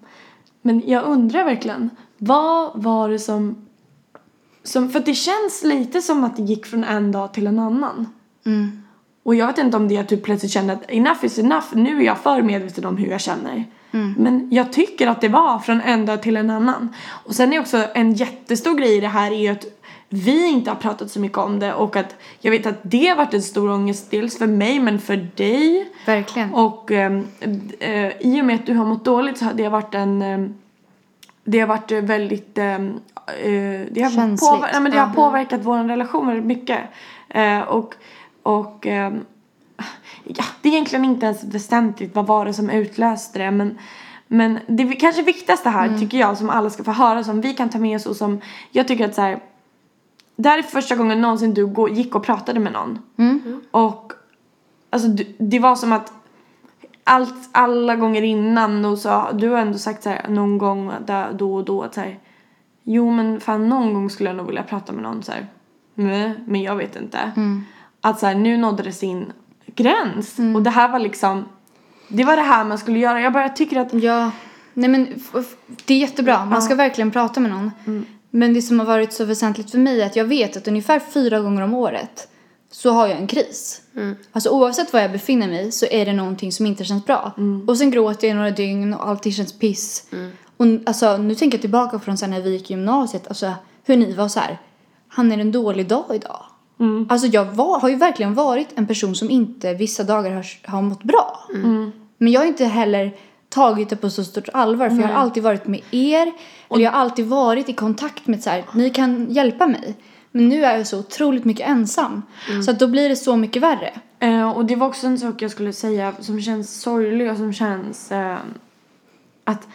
men jag undrar verkligen, vad var det som, som för det känns lite som att det gick från en dag till en annan. Och jag vet inte om det är att du plötsligt kände att enough is enough, nu är jag för medveten om hur jag känner. Men jag tycker att det var från en dag till en annan. Och sen är också en jättestor grej i det här är ju att vi inte har pratat så mycket om det och att jag vet att det har varit en stor ångest dels för mig men för dig. Verkligen. Och ehm, eh, i och med att du har mått dåligt så har det varit en ehm, det har varit eh, väldigt ehm, eh, det, har Känsligt. påver- nej, men det har Ja. påverkat vår relation väldigt mycket. Eh, och och ehm, ja, det är egentligen inte ens väsentligt vad var det som utlöste det men men det kanske viktigaste här tycker jag som alla ska få höra som vi kan ta med oss och som jag tycker att så här det här är första gången någonsin du gick och pratade med någon. Och alltså det var som att allt, alla gånger innan och så, du har ändå sagt så här någon gång där, då och då att så här, jo men fan någon gång skulle jag nog vilja prata med någon så här. Men jag vet inte. Att så här, nu nådde det sin gräns och det här var liksom det var det här man skulle göra. Jag bara tycker att Ja, nej men det är jättebra. Man ska verkligen prata med någon. Men det som har varit så väsentligt för mig är att jag vet att ungefär fyra gånger om året så har jag en kris. Alltså oavsett var jag befinner mig så är det någonting som inte känns bra. Och sen gråter jag några dygn och allting känns piss. Och alltså nu tänker jag tillbaka från sen när vi gick i gymnasiet, alltså hur ni var så här. Han är en dålig dag idag. Alltså jag var, har ju verkligen varit en person som inte vissa dagar har, har mått bra. Men jag har inte heller tagit det på så stort allvar för jag har alltid varit med er. Eller jag har alltid varit i kontakt med så här, ni kan hjälpa mig. Men nu är jag så otroligt mycket ensam. Så att då blir det så mycket värre. Eh, och det var också en sak jag skulle säga som känns sorglig och som känns eh, att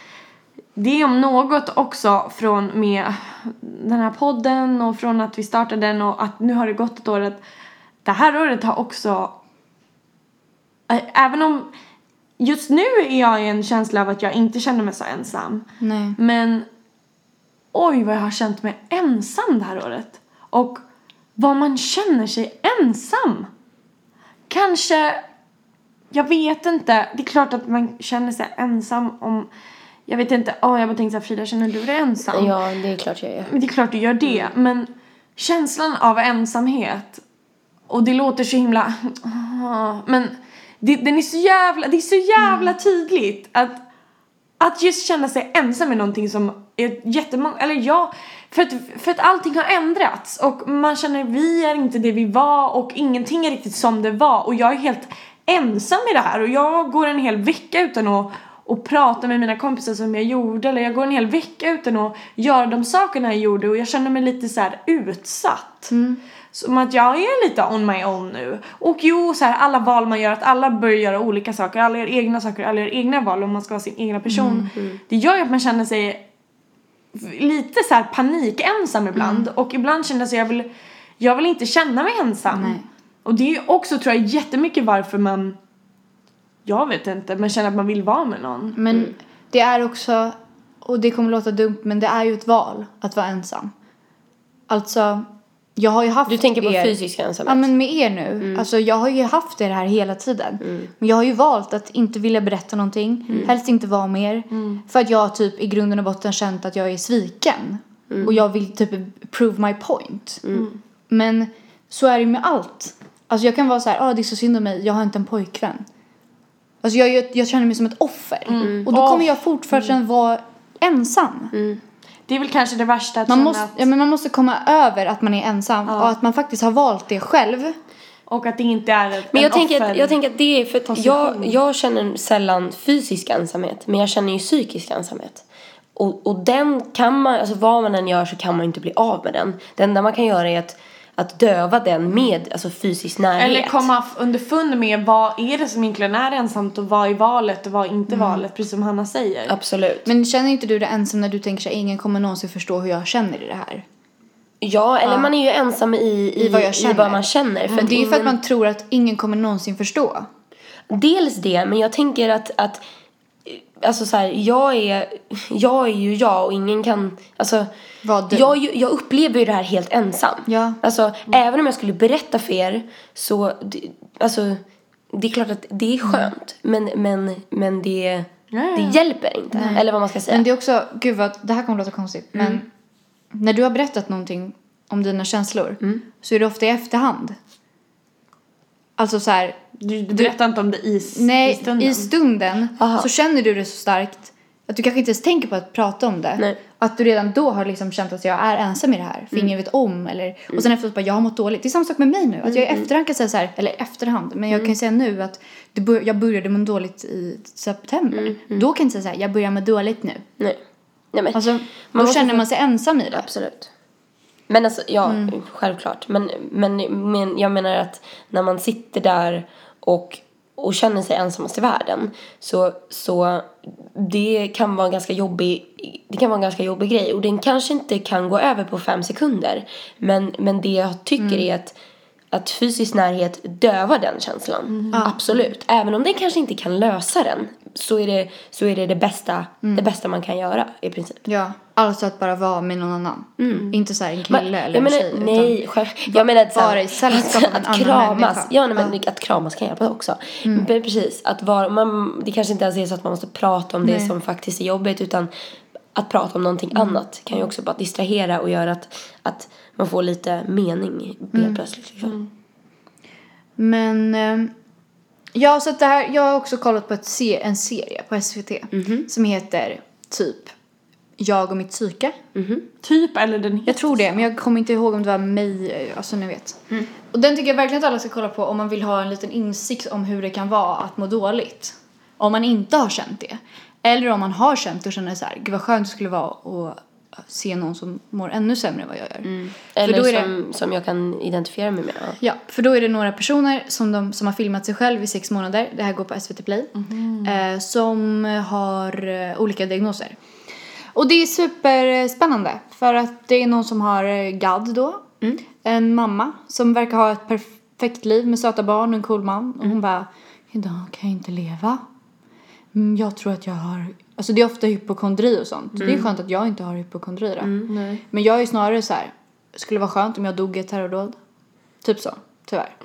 det om något också från med den här podden och från att vi startade den och att nu har det gått ett år att det här året har också eh, även om just nu är jag i en känsla av att jag inte känner mig så ensam Nej. men oj vad jag har känt mig ensam det här året. Och vad man känner sig ensam. Kanske, jag vet inte. Det är klart att man känner sig ensam om, jag vet inte, åh jag bara tänkte såhär Frida känner du dig ensam? Ja, det är klart jag gör. Men det är klart du gör det. Men känslan av ensamhet. Och det låter så himla... Men det, den är så jävla, det är så jävla tydligt att, att just känna sig ensam är någonting som är jättemånga... Eller jag... För att, för att allting har ändrats och man känner vi är inte det vi var och ingenting är riktigt som det var och jag är helt ensam i det här och jag går en hel vecka utan att och prata med mina kompisar som jag gjorde eller jag går en hel vecka utan att göra de sakerna jag gjorde och jag känner mig lite så här utsatt. Som att jag är lite on my own nu. Och jo, så här, alla val man gör, att alla börjar göra olika saker, alla gör egna saker, alla gör egna val om man ska vara sin egna person. Det gör ju att man känner sig lite så här panikensam ibland och ibland känner jag så jag vill, jag vill inte känna mig ensam. Nej. Och det är också tror jag jättemycket varför man jag vet inte, men känner att man vill vara med någon. Men det är också, och det kommer låta dumt, men det är ju ett val att vara ensam. Alltså, jag har ju haft Du tänker på er, fysisk ensamhet? Ja, men med er nu. Alltså, jag har ju haft det här hela tiden. Men jag har ju valt att inte vilja berätta någonting. Helst inte vara med er. För att jag typ i grunden och botten känt att jag är sviken. Och jag vill typ prove my point. Men så är det ju med allt. Alltså jag kan vara så här, ah, det är så synd om mig, jag har inte en pojkvän. Alltså jag, jag, jag känner mig som ett offer. Och då Åh. kommer jag fortfarande vara ensam. Det är väl kanske det värsta att Man måste, att, ja, men man måste komma över att man är ensam och att man faktiskt har valt det själv. och att det inte är ett, Men en jag tänker, offer. att, jag tänker att det är för att jag, jag känner sällan fysisk ensamhet men jag känner ju psykisk ensamhet. Och, och den kan man, alltså vad man än gör så kan man inte bli av med den. Det enda man kan göra är att, att döva den med alltså, fysisk närhet. Eller komma underfund med vad är det som egentligen är ensamt och vad är valet och vad är inte valet, precis som Hanna säger. Absolut. Men känner inte du dig ensam när du tänker att ingen kommer någonsin förstå hur jag känner i det här? Ja, eller man är ju ensam i, i, I vad. I vad man känner. För att Det är ju för att ingen- man tror att ingen kommer någonsin förstå. Dels det, men jag tänker att, att alltså så här, jag är, jag är ju jag och ingen kan, alltså Vad du. jag, jag upplever ju det här helt ensam. Ja. Alltså även om jag skulle berätta för er så, alltså det är klart att det är skönt, men, men, men det, det hjälper inte. Eller vad man ska säga. Men det är också, gud vad, det här kommer låta konstigt, Mm. men när du har berättat någonting om dina känslor Mm. så är det ofta i efterhand. Alltså så här, Du, du berättar inte om det i, nej, i stunden. i stunden Aha. så känner du det så starkt att du kanske inte ens tänker på att prata om det. Nej. Att du redan då har liksom känt att jag är ensam i det här, för Mm. ingen vet om. Eller, Och sen efteråt bara, jag har mått dåligt. Det är samma sak med mig nu. Att jag Mm. i efterhand kan säga så här, eller efterhand, men jag kan säga nu att bör, jag började må dåligt i september. Mm, Då kan jag inte säga så här, jag börjar må dåligt nu. Nej. Nej, men, Alltså, då måste känner man sig ensam i det. Absolut. Men alltså, ja, Mm. självklart. Men, men, men jag menar att när man sitter där och, och känner sig ensamast i världen så, så det kan vara en ganska jobbig det kan vara en ganska jobbig grej och den kanske inte kan gå över på fem sekunder. Men, men det jag tycker Mm. är att, att fysisk närhet dövar den känslan. Absolut. Även om den kanske inte kan lösa den så är det, så är det, det, bästa, Mm. det bästa man kan göra i princip. Ja, alltså att bara vara med någon annan. Inte så här en Men- kille eller jag en menar, tjej. Nej, utan själv, jag menar att, vara i sällskap en att, annan att kramas. människa. Ja, nej, men att kramas kan hjälpa också. Men precis, att vara, man, det kanske inte ens är så att man måste prata om det Nej. som faktiskt är jobbigt utan att prata om någonting annat kan ju också bara distrahera och göra att, att man får lite mening helt plötsligt. Liksom. Men eh, ja, så att det här, jag har också kollat på ett se, en serie på SVT som heter typ Jag och mitt psyke. Typ eller den heter Jag tror det, men jag kommer inte ihåg om det var mig, eh, alltså ni vet. Och den tycker jag verkligen att alla ska kolla på om man vill ha en liten insikt om hur det kan vara att må dåligt. Om man inte har känt det. Eller om man har känt och känner så här, gud vad skönt det skulle vara att se någon som mår ännu sämre än vad jag gör. Eller då är det- som, som jag kan identifiera mig med. Ja. Ja, för då är det några personer som, de, som har filmat sig själv i sex månader. Det här går på SVT Play. Eh, som har eh, olika diagnoser. Och det är superspännande. För att det är någon som har eh, GAD då. En mamma som verkar ha ett perfekt liv med söta barn och en cool man. Och hon bara, idag kan jag inte leva. Mm, Jag tror att jag har, alltså det är ofta hypokondri och sånt. Det är skönt att jag inte har hypokondri då. Nej. Men jag är snarare så här, skulle vara skönt om jag dog i ett terrordåd. Typ så, tyvärr.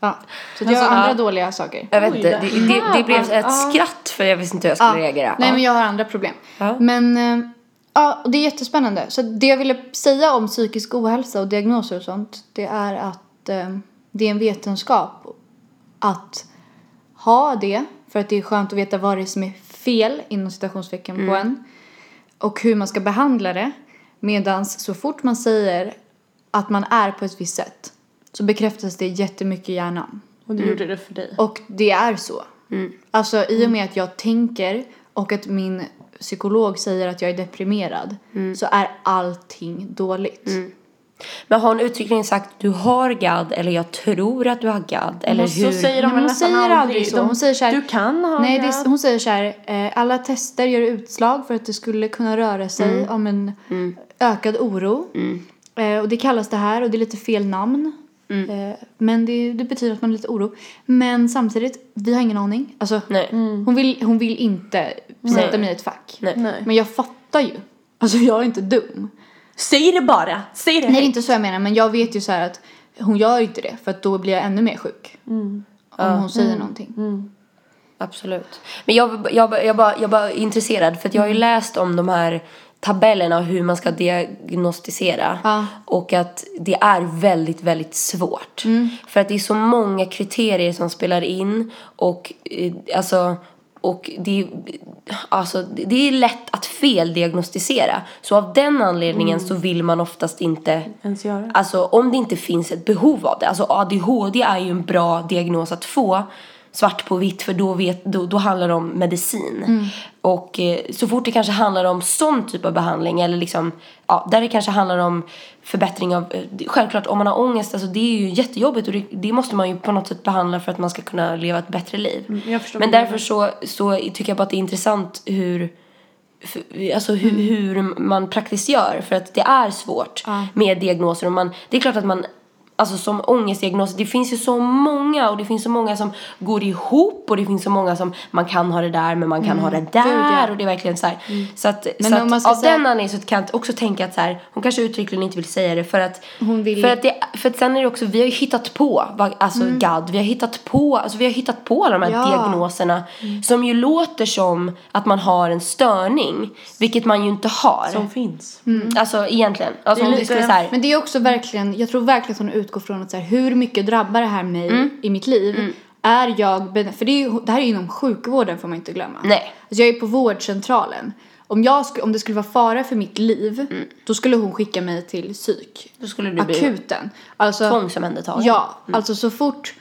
Ja, så att jag Alltså, har andra ja. dåliga saker. Jag vet inte, det det, det, det blev ett Ja. skratt för jag visste inte hur jag skulle Ja. reagera. Nej Ja. men jag har andra problem. Ja. Men eh, ja, och det är jättespännande. Så det jag ville säga om psykisk ohälsa och diagnoser och sånt, det är att eh, det är en vetenskap att ha det, för att det är skönt att veta vad det är som är fel inom citationstecken på en och hur man ska behandla det. Medans så fort man säger att man är på ett visst sätt så bekräftas det jättemycket i hjärnan. Och det gjorde det för dig. Och det är så. Alltså i och med att jag tänker och att min psykolog säger att jag är deprimerad så är allting dåligt. Men har hon uttryckligen sagt du har GAD eller jag tror att du har GAD eller Men hur? så säger de men hon säger aldrig så. Hon säger så här, Du kan ha Nej, det GAD. är, hon säger så här, eh, alla tester gör utslag för att det skulle kunna röra sig om en ökad oro. Eh, och det kallas det här och det är lite fel namn. Eh, men det, det betyder att man har lite oro. Men samtidigt, vi har ingen aning. Alltså, Nej. hon, vill, hon vill inte sätta mig i ett fack. Nej. Nej. Men jag fattar ju. Alltså jag är inte dum. Säg det bara! Säg det! Nej, det är inte så jag menar. Men jag vet ju så här att hon gör inte det. För att då blir jag ännu mer sjuk. Om hon säger någonting. Absolut. Men jag, jag, jag, bara, jag bara är intresserad för att jag har ju läst om de här tabellerna och hur man ska diagnostisera. Ja. Och att det är väldigt, väldigt svårt. För att det är så många kriterier som spelar in och eh, alltså och det, alltså, det är lätt att feldiagnostisera. Så av den anledningen så vill man oftast inte Ens göra. Alltså om det inte finns ett behov av det. Alltså ADHD är ju en bra diagnos att få. Svart på vitt för då, vet, då, då handlar det om medicin. Mm. Och eh, så fort det kanske handlar om sån typ av behandling eller liksom, ja, där det kanske handlar om förbättring av, eh, självklart om man har ångest, alltså det är ju jättejobbigt och det, det måste man ju på något sätt behandla för att man ska kunna leva ett bättre liv. Mm, Men därför så, så tycker jag bara att det är intressant hur Alltså hur, Mm. hur man praktiskt gör för att det är svårt med diagnoser och man, det är klart att man Alltså som ångestdiagnos, det finns ju så många och det finns så många som går ihop och det finns så många som man kan ha det där men man kan ha det där Mm. Gud, ja. och det är verkligen så här. Så att, Men så att man ska av säga- den anledningen så kan jag också tänka att så här, hon kanske uttryckligen inte vill säga det för att Hon vill- för att, det, för att sen är det också, vi har ju hittat på, alltså GAD, vi har hittat på, alltså vi har hittat på alla de här Mm. Ja. diagnoserna som ju låter som att man har en störning, vilket man ju inte har. Som finns. Alltså egentligen. Alltså Det är om det lite- skulle så här, Men det är också verkligen, jag tror verkligen att hon utgår från att så här, hur mycket drabbar det här mig Mm. i mitt liv? Är jag, för det, är, det här är ju inom sjukvården får man inte glömma. Nej. Alltså jag är på vårdcentralen. Om, jag om det skulle vara fara för mitt liv, då skulle hon skicka mig till psyk. Då skulle du bli Akuten. Alltså, tvångsomhändertagen. Ja, alltså så fort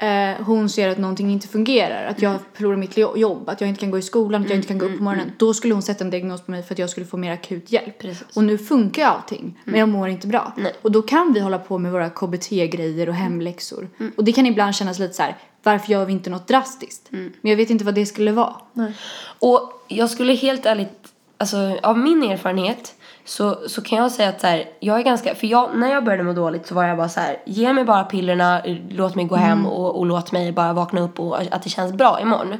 eh, hon ser att någonting inte fungerar, att jag förlorar mitt jo- jobb, att jag inte kan gå i skolan, att jag inte kan gå upp på morgonen, då skulle hon sätta en diagnos på mig för att jag skulle få mer akut hjälp. Precis. Och nu funkar ju allting, men jag mår inte bra. Nej. Och då kan vi hålla på med våra KBT-grejer och hemläxor. Och det kan ibland kännas lite så här, varför gör vi inte något drastiskt? Men jag vet inte vad det skulle vara. Och jag skulle helt ärligt, alltså av min erfarenhet så, så kan jag säga att så här, jag är ganska, för jag, när jag började må dåligt så var jag bara så här, ge mig bara pillerna, låt mig gå hem och, och låt mig bara vakna upp och att det känns bra imorgon.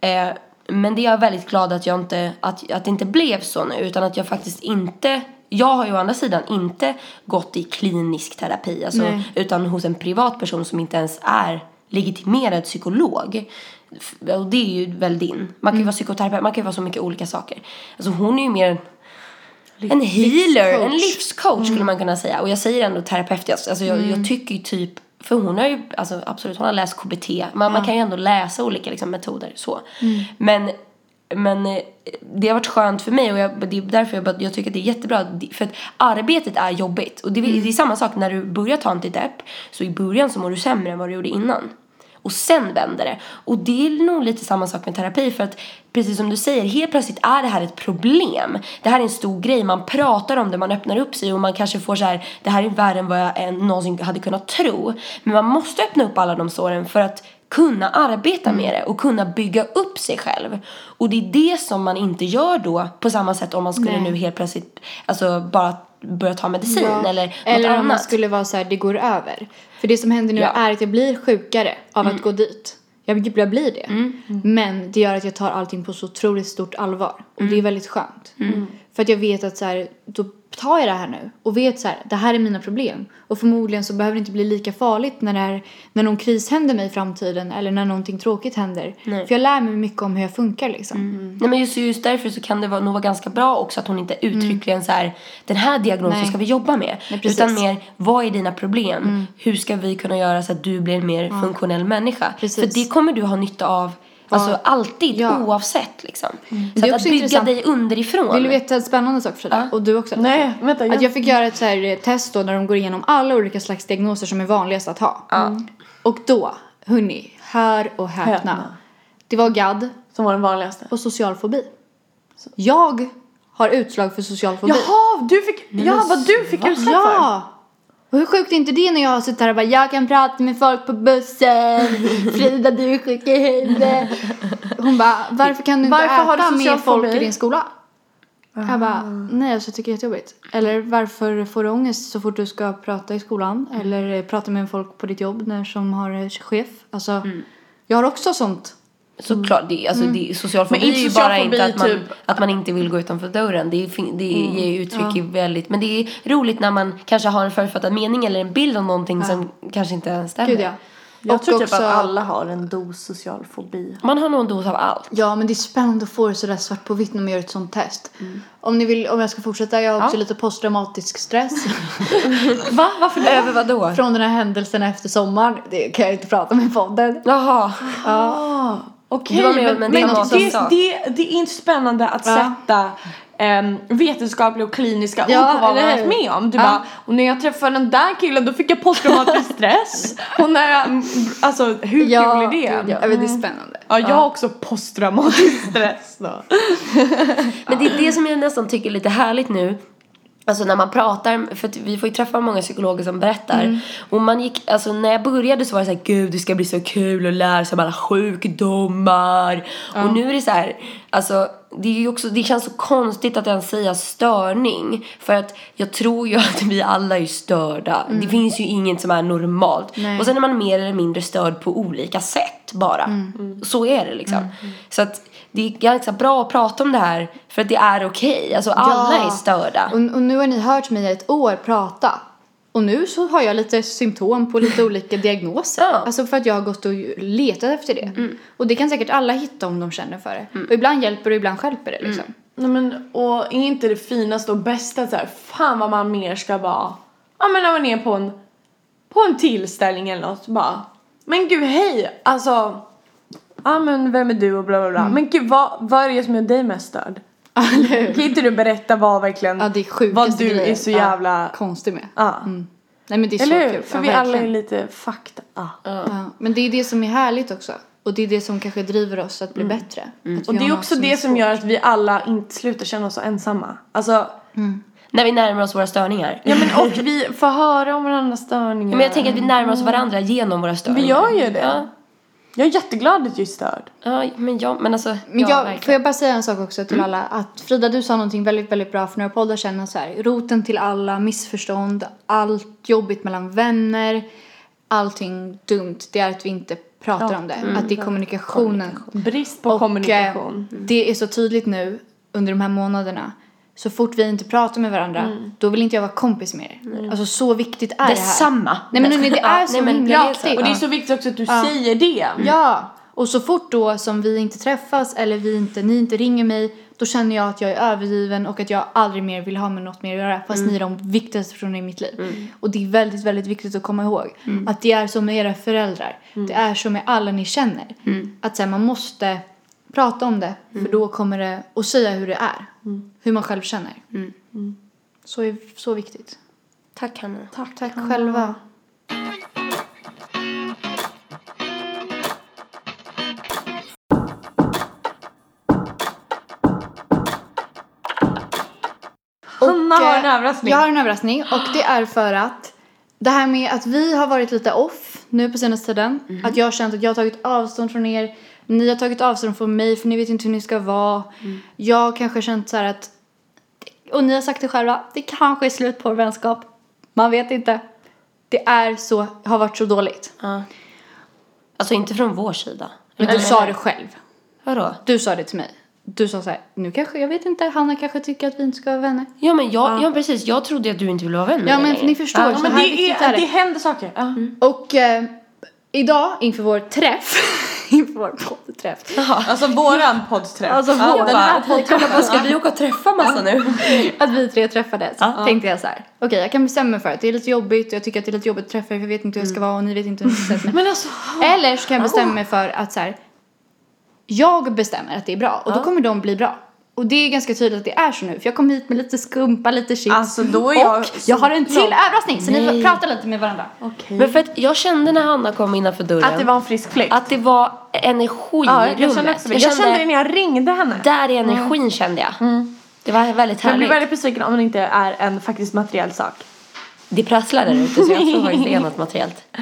Eh, men det är jag väldigt glad att jag inte, att, att det inte blev så nu utan att jag faktiskt inte jag har ju å andra sidan inte gått i klinisk terapi, alltså, Nej. utan hos en privat person som inte ens är legitimerad psykolog. Och det är ju väl din. Man kan ju vara psykoterapeut, man kan ju vara så mycket olika saker. Alltså hon är ju mer en healer, en livscoach skulle man kunna säga. Och jag säger ändå terapeut, alltså jag, jag tycker ju typ för hon har ju, alltså absolut, hon har läst KBT. Man, man kan ju ändå läsa olika liksom, metoder så. Men, men eh, det har varit skönt för mig och jag, det är därför jag, jag tycker att det är jättebra. För att arbetet är jobbigt. Och det, det är samma sak när du börjar ta antidepp. Så i början så mår du sämre än vad du gjorde innan. Och sen vänder det. Och det är nog lite samma sak med terapi för att precis som du säger, helt plötsligt är det här ett problem. Det här är en stor grej, man pratar om det, man öppnar upp sig och man kanske får så här, det här är värre än vad jag någonsin hade kunnat tro. Men man måste öppna upp alla de såren för att kunna arbeta med det och kunna bygga upp sig själv. Och det är det som man inte gör då på samma sätt om man skulle Nej. nu helt plötsligt alltså bara börja ta medicin eller något eller om annat. man skulle vara så här, det går över. För det som händer nu Ja. är att jag blir sjukare av att gå dit. Jag, jag blir det. Men det gör att jag tar allting på så otroligt stort allvar. Och det är väldigt skönt. För att jag vet att så här, då tar jag det här nu och vet så här, det här är mina problem. Och förmodligen så behöver det inte bli lika farligt när, det är, när någon kris händer mig i framtiden eller när någonting tråkigt händer. Nej. För jag lär mig mycket om hur jag funkar liksom. Nej men just, just därför så kan det vara, nog vara ganska bra också att hon inte uttryckligen så här den här diagnosen Mm. Nej. ska vi jobba med. Nej. Mm. utan mer, vad är dina problem? Hur ska vi kunna göra så att du blir en mer funktionell människa? Precis. För det kommer du ha nytta av Alltså alltid, Ja. Mm. oavsett liksom. Det Så att, att bygga intressant. dig underifrån. Vill du veta en spännande sak Frida? Och du också? Nej, vänta. Att jag fick göra ett så här eh, test då när de går igenom alla olika slags diagnoser som är vanligast att ha. Mm. Och då, hörni, hör och häpna. Häpna. Det var GAD Som var den vanligaste. och social fobi. Jag har utslag för social fobi. Jaha, du fick, ja vad du fick utslag för. Ja! Och hur sjukt är inte det när jag har suttit här och bara jag kan prata med folk på bussen. Frida du är sjuk i huvudet. Hon bara varför kan du inte Varför har du äta med folk i din skola? Jag bara nej alltså jag tycker det är jättejobbigt. Eller varför får du ångest så fort du ska prata i skolan? Eller eh, prata med folk på ditt jobb när som har chef. Alltså jag har också sånt. Såklart, det, alltså, det, social fobi är ju bara inte att man, typ- att man inte vill gå utanför dörren. Det, är, det ger ju uttryck i väldigt... Men det är roligt när man kanske har en förutfattad mening eller en bild om någonting som kanske inte stämmer. Gud ja. Jag Och tror typ också- att alla har en dos social fobi. Man har nog en dos av allt. Ja, men det är spännande att få det sådär svart på vitt när man gör ett sånt test. Om ni vill, om jag ska fortsätta, jag har också Ja. lite posttraumatisk stress. Va? Varför det? Över vad då? Från den här händelsen efter sommaren. Det kan jag inte prata med i podden. Jaha. Ah, Okej, om men, en men det, sak. det, det är inte spännande att Ja. sätta ehm, vetenskapliga och kliniska Ja, ord på vad man har varit med om. Du Ja. bara, och när jag träffade den där killen då fick jag posttraumatisk stress. och när jag, alltså hur kul är det? ja. Mm. Det är spännande. Ja, jag har också posttraumatisk stress då. Men det är det som jag nästan tycker är lite härligt nu. Alltså när man pratar, för vi får ju träffa många psykologer som berättar. Mm. Och man gick, alltså när jag började så var det så här, gud det ska bli så kul att lära sig om alla sjukdomar. Och nu är det så här, alltså det är ju också, det känns så konstigt att ens säga störning. För att jag tror ju att vi alla är störda. Det finns ju inget som är normalt. Mm. Nej. Och sen är man mer eller mindre störd på olika sätt bara. Mm. Så är det liksom. Så att det är ganska bra att prata om det här för att det är okej. Alltså alla Ja. är störda. Och, och nu har ni hört mig i ett år prata. Och nu så har jag lite symptom på lite olika diagnoser. Ja. Alltså för att jag har gått och letat efter det. Och det kan säkert alla hitta om de känner för det. Och ibland hjälper det och ibland stjälper det liksom. Nej, men, och är inte det finaste och bästa att så här, fan vad man mer ska vara, ja men när man är på en, på en tillställning eller något bara, men gud hej, alltså, ja men vem är du och bla bla bla, men gud vad, vad är det som gör dig mest störd? Kan inte du berätta vad verkligen, Ja, det är vad du är så Ja, jävla, Konstig med. ja. Nej men det är Eller så hur? kul. För ja, vi alla är verkligen. lite fakta. Ja. Ja, men det är det som är härligt också. Och det är det som kanske driver oss att bli bättre. Att vi Och det är också är det som svårt. gör att vi alla inte slutar känna oss så ensamma. Alltså, När vi närmar oss våra störningar. ja men och vi får höra om varandras störningar. Men jag tänker att vi närmar oss varandra genom våra störningar. Vi gör ju det. Ja, Jag är jätteglad att jag är störd. ja men jag, men alltså. Men ja, jag, får jag bara säga en sak också till alla? Att Frida, du sa någonting väldigt, väldigt bra för några poddar sedan. Så här, roten till alla missförstånd, allt jobbigt mellan vänner, allting dumt, det är att vi inte pratar om det. Att det är kommunikationen. Brist på Och, kommunikation. eh, det är så tydligt nu under de här månaderna. Så fort vi inte pratar med varandra, då vill inte jag vara kompis med er. Alltså så viktigt är det här. Detsamma. Nej men det är Ja, så nej, himla viktigt. Och det är så viktigt också att du säger det. Ja, och så fort då som vi inte träffas eller vi inte, ni inte ringer mig, då känner jag att jag är övergiven och att jag aldrig mer vill ha med något mer att göra. Fast ni är de viktigaste personerna i mitt liv. Och det är väldigt, väldigt viktigt att komma ihåg. Att det är som med era föräldrar. Det är som med alla ni känner. Att så här, man måste prata om det. För då kommer det att säga hur det är. Hur man själv känner. Så är så viktigt. Tack Hanna. Tack, Tack själva. Hanna har en eh, överraskning. Jag har en överraskning och det är för att det här med att vi har varit lite off nu på senaste tiden. Mhm. Att jag har känt att jag har tagit avstånd från er. Ni har tagit avstånd från mig för ni vet inte hur ni ska vara. Mm. Jag har kanske känt så här att, och ni har sagt det själva, det kanske är slut på vår vänskap. Man vet inte. Det är så, har varit så dåligt. Ja. Alltså inte från vår sida. Men du sa det själv. Vadå? Du sa det till mig. Du sa så här, nu kanske, jag vet inte, Hanna kanske tycker att vi inte ska vara vänner. Ja men jag, ja. precis, jag trodde att du inte ville vara vän med Ja men längre. ni förstår, Ja, så Men här det, är, är det det. händer saker. Ja. Och eh, idag inför vår träff, inför vår poddträff. Alltså våran poddträff. Alltså Ja, vår den här på, ska vi åka och träffa massa nu? Att vi tre träffades tänkte jag så här. Okej jag kan bestämma mig för att det är lite jobbigt och jag tycker att det är lite jobbigt att träffa er för jag vet inte hur jag ska vara och ni vet inte hur ni ska sätta mig. Men alltså. Eller så kan jag bestämma mig för att så här. Jag bestämmer att det är bra och då kommer de bli bra. Och det är ganska tydligt att det är så nu för jag kom hit med lite skumpa, lite chips. Alltså, då är jag och så jag har en till glad. överraskning så ni får prata lite med varandra. Okej. Men för att jag kände när Hanna kom innanför dörren Att det var en frisk fläkt. att det var energi ja, i jag rummet. kände också det. Jag kände det när jag ringde henne. Där är energin kände jag. Det var väldigt Jag blir härligt. väldigt besviken om det inte är en faktiskt materiell sak. Det prasslar där ute så jag tror faktiskt det är något materiellt.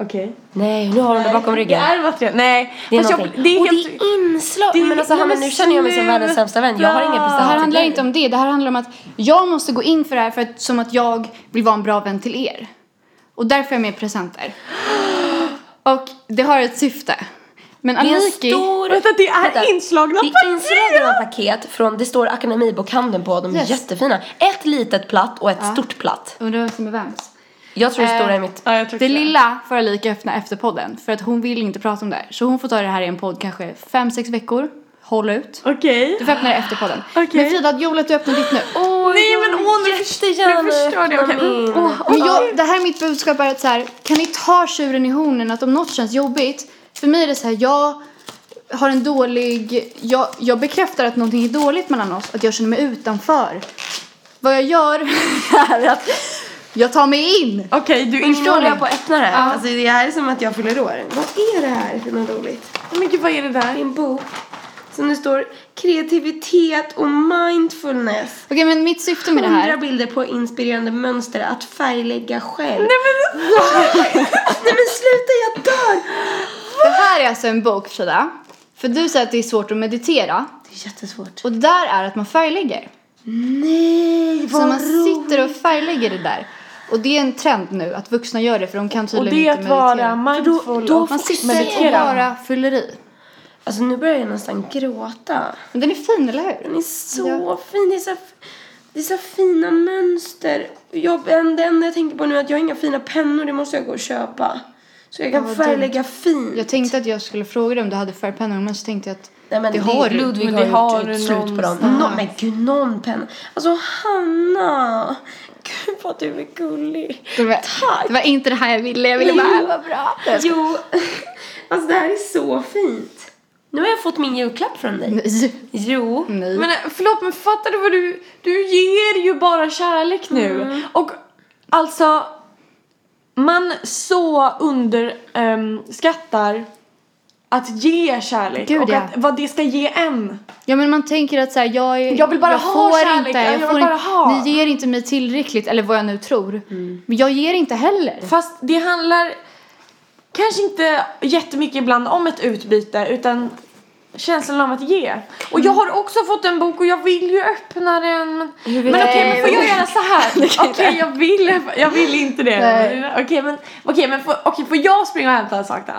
Okej. Nej, nu har hon det bakom Det ryggen. är materiellt. Nej. Det är jag, det är och helt... det är inslag. det är- men alltså Hanna, nu känner jag mig som världens sämsta vän. Jag har ingen Det här handlar inte om det. Det här handlar om att jag måste gå in för det här för att, som att jag vill vara en bra vän till er. Och därför är jag med presenter. Och det har ett syfte. Men Det är en stor... Vänta, det är Vänta. inslagna Det är inslagna paket från, det står Akademibokhandeln på, de är Yes. jättefina. Ett litet platt och ett stort platt. Undrar vem som är vems. Jag tror det Eh, stora är mitt. Ja, jag tror Det också lilla får Alika öppna efter podden. För att hon vill inte prata om det här. Så hon får ta det här i en podd kanske fem sex veckor. Håll ut. Okej. Du får öppna det efter podden. Okej. Men Frida, vill att du öppnar ditt nu. Åh, Nej men åh nu förstår jag. Okej. min. Åh, Men jag, det här är mitt budskap är att så här, kan ni ta tjuren i hornen att om något känns jobbigt, för mig är det så här, jag har en dålig... Jag, jag bekräftar att någonting är dåligt mellan oss, att jag känner mig utanför. Vad jag gör är att jag tar mig in. Okej, du håller jag det. på att öppna det här. Ja. Alltså det här är som att jag fyller år. Vad är det här för något roligt? Men gud, vad är det Det är där? en bok som det står kreativitet och mindfulness. Okej, men mitt syfte med det här... bilder på inspirerande mönster att färglägga själv. Nej men Nej men sluta, jag dör! Det här är alltså en bok, Frida. För du säger att det är svårt att meditera. Det är jättesvårt. Och det där är att man färglägger. Nej, Så vad man roligt. sitter och färglägger det där. Och det är en trend nu att vuxna gör det för de kan Och tydligen det inte att vara meditera. mindful då- och Man sitter meditera. och bara fyller i. Alltså nu börjar jag nästan gråta. Men den är fin, eller hur? Den är så Ja. fin. Det är så, det är så fina mönster. Jag, det enda jag tänker på nu är att jag har inga fina pennor. Det måste jag gå och köpa. Så jag kan vad färglägga fint. Jag tänkte att jag skulle fråga dig om du hade färgpennor men så tänkte jag att Nej, men det det har du. Ludvig Men har, det har gjort du slut på dem. Nå, men gud, någon penna. Alltså Hanna! Gud vad du är gullig. det var, Tack. det var inte det här jag ville. Jag ville bara, vad bra. Jo, alltså det här är så fint. Nu har jag fått min julklapp från dig. Nej. Jo. Nej. Men eh, förlåt, men fattar du vad du... Du ger ju bara kärlek nu. Mm. Och alltså... Man så underskattar att ge kärlek Gud, och ja. att, vad det ska ge en. Ja men man tänker att så här, jag, är, Jag vill bara jag ha kärlek, inte, jag jag vill bara inte, ha. Ni ger inte mig tillräckligt, eller vad jag nu tror. Mm. Men jag ger inte heller. Fast det handlar kanske inte jättemycket ibland om ett utbyte utan känslan av att ge. Och jag har också fått en bok och jag vill ju öppna den. Men, okej, du? men får jag göra så här? Okej, jag vill, jag vill inte det. Okej, men, okej, men får, okej, får jag springa och hämta en sak då?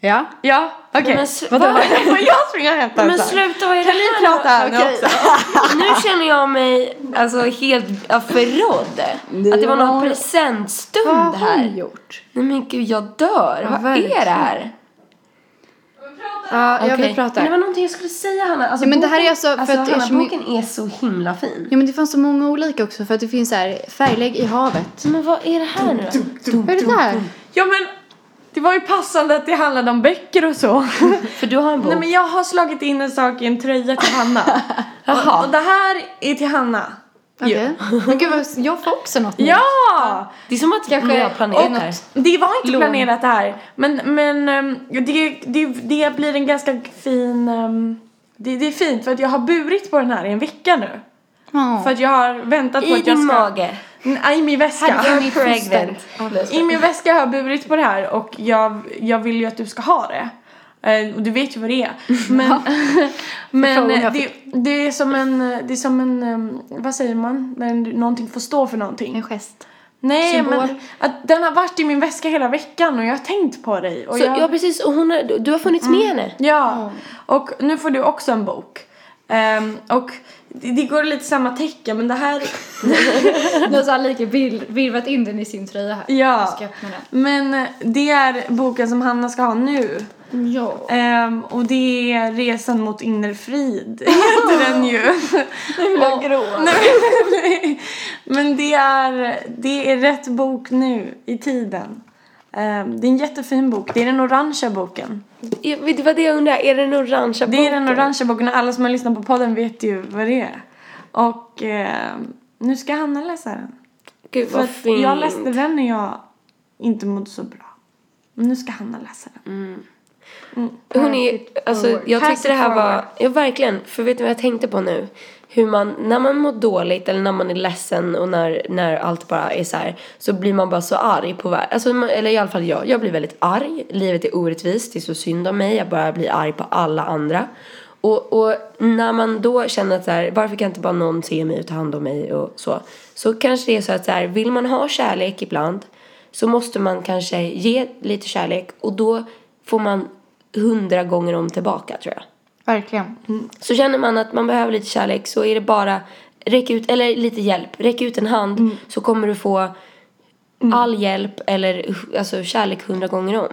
Ja. Ja, okej. men s- Vadå? Får jag springa och hämta en Men sluta, vad är det Kan ni här? prata här nu också? Nu känner jag mig alltså helt ja, förrådd. Att det var någon presentstund Vad har här. hon gjort? Nej men gud, jag dör. Ja, Vad är verkligen. det här? Ja, jag vill prata. Men det var någonting jag skulle säga Hanna. Alltså, Ja, men det här boken, är alltså för alltså, att Hanna, boken är så himla fin. Ja men det fanns så många olika också för att det finns så här färglägg i havet. Men vad är det här nu då? Vad är det där? Ja, men det var ju passande att det handlade om böcker och så. För du har en bok. Nej men jag har slagit in en sak i en tröja till Hanna. Och, och det här är till Hanna. Okej. Men gud jag får också något nu. Ja! Det är som att Kanske- har planerat det här. det var inte planerat det här. Men, men ehm, det, det, det blir en ganska fin... ehm, det, det är fint för att jag har burit på den här i en vecka nu. Ja. För att jag har väntat på I att jag din ska... mage. Nej, i min väska. Pregnant. I min väska har jag burit på det här och jag, jag vill ju att du ska ha det. Eh, och du vet ju vad det är. Men, men eh, det, det är som en, det är som en, eh, vad säger man? När någonting får stå för någonting. En gest. Nej symbol. men att den har varit i min väska hela veckan och jag har tänkt på dig. Och Så, jag, ja precis, och hon har, du har funnits med henne. Ja, och nu får du också en bok. Ehm, och det, det går lite samma tecken men det här, har så Alika vir- virvat in den i sin tröja här. Ja. Men eh, det är boken som Hanna ska ha nu. Ja. Ehm, och det är Resan mot inre frid, heter den ju. Nu vill jag gråta. Men det är, det är rätt bok nu i tiden. Ehm, det är en jättefin bok. Det är den orangea boken. Du vad det jag undrar? Är det den orangea Det är den orangea boken och alla som har lyssnat på podden vet ju vad det är. Och ehm, nu ska Hanna läsa den. Gud vad fint. jag läste den när jag inte mådde så bra. Men nu ska Hanna läsa den. Hörrni, alltså jag tyckte det här var, ja verkligen, för vet du vad jag tänkte på nu? Hur man, när man mår dåligt eller när man är ledsen och när, när allt bara är så här, så blir man bara så arg på världen. Alltså, eller i alla fall jag, jag blir väldigt arg. Livet är orättvist, det är så synd om mig, jag bara blir arg på alla andra. Och, och när man då känner att så här, varför kan inte bara någon se mig och ta hand om mig och så. Så kanske det är så att så här, vill man ha kärlek ibland så måste man kanske ge lite kärlek och då får man hundra gånger om tillbaka tror jag. Verkligen. Så känner man att man behöver lite kärlek så är det bara räck ut, eller lite hjälp, räck ut en hand så kommer du få all hjälp eller alltså kärlek hundra gånger om.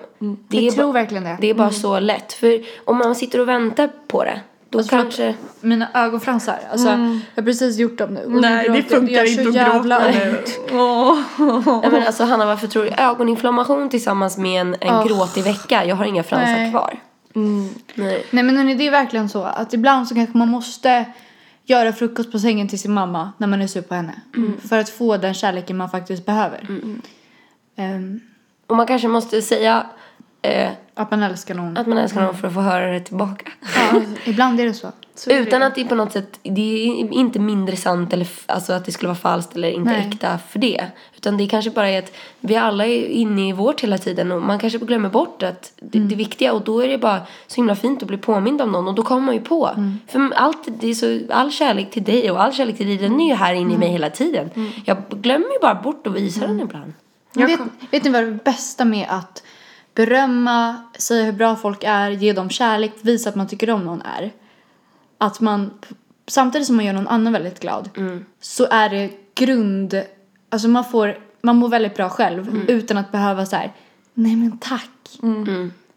Det, Jag är tror verkligen det. det är bara så lätt. För om man sitter och väntar på det då Alltså, för att- kanske... Mina ögonfransar, alltså jag har precis gjort dem nu. och Nej, det funkar inte att jävla gråta nu. Nej men alltså Hanna varför tror du ögoninflammation tillsammans med en, en Åh. gråtig vecka? Jag har inga fransar Nej. kvar. Nej. Nej men hörni, det är verkligen så att ibland så kanske man måste göra frukost på sängen till sin mamma när man är sur på henne. För att få den kärleken man faktiskt behöver. Ehm, Och man kanske måste säga eh, att man älskar någon. att man älskar någon för att få höra det tillbaka. Ja, ibland är det så. Utan att det på något sätt, det är inte mindre sant eller alltså att det skulle vara falskt eller inte Nej. äkta för det. Utan det kanske bara är att vi alla är inne i vårt hela tiden och man kanske glömmer bort att det, det viktiga och då är det bara så himla fint att bli påmind om någon och då kommer man ju på. För allt, det är så, all kärlek till dig och all kärlek till dig den är ju här inne i mig hela tiden. Jag glömmer ju bara bort att visa den ibland. Vet, vet ni vad det bästa med att berömma, säga hur bra folk är, ge dem kärlek, visa att man tycker om någon är? Att man, samtidigt som man gör någon annan väldigt glad, så är det grund, alltså man får, man mår väldigt bra själv utan att behöva så här, nej men tack.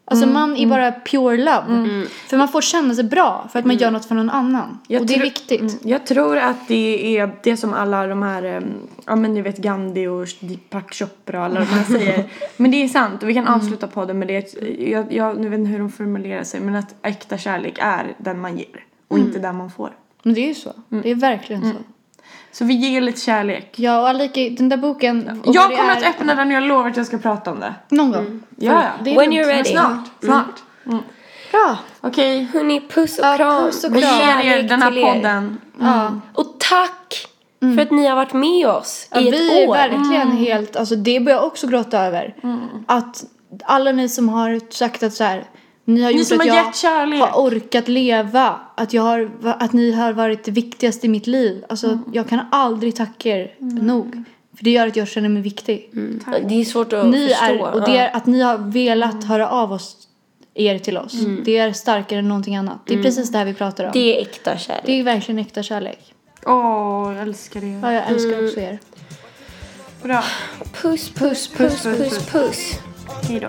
Alltså man är bara pure love. För man får känna sig bra för att man gör något för någon annan. Jag och det är viktigt. Mm, Jag tror att det är det som alla de här, ja men ni vet Gandhi och Deepak Chopra och alla de här säger. Men det är sant och vi kan avsluta podden med det. Jag, jag nu vet inte hur de formulerar sig men att äkta kärlek är den man ger och inte den man får. Men det är ju så. Det är verkligen så. Så vi ger lite kärlek. Ja, och Alika, den där boken. och Jag kommer är- att öppna den och jag lovar att jag ska prata om det. Någon gång. Ja, ja. Det är When lugnt. you're ready. Snart, snart. Mm. Bra. Okej, Hörni, puss och Ja, kram. puss och vi kram. ger er den här podden. Ja. Och tack för att ni har varit med oss Ja, i ett vi är år. verkligen helt, alltså det börjar jag också gråta över. Att alla ni som har sagt att så här, ni har Ni gjort som att har jag gett kärlek. har orkat leva, att, jag har, att ni har varit det viktigaste i mitt liv. Alltså jag kan aldrig tacka er nog. För det gör att jag känner mig viktig. Det är svårt att Ni förstå. är, och det Ja. är att ni har velat höra av oss, er till oss. Det är starkare än någonting annat. Det är precis det här vi pratar om. Det, det är äkta kärlek. är verkligen äkta kärlek. Åh, jag älskar Ja, det. jag älskar också er. Bra. Puss, puss, puss, puss, puss. Hej då.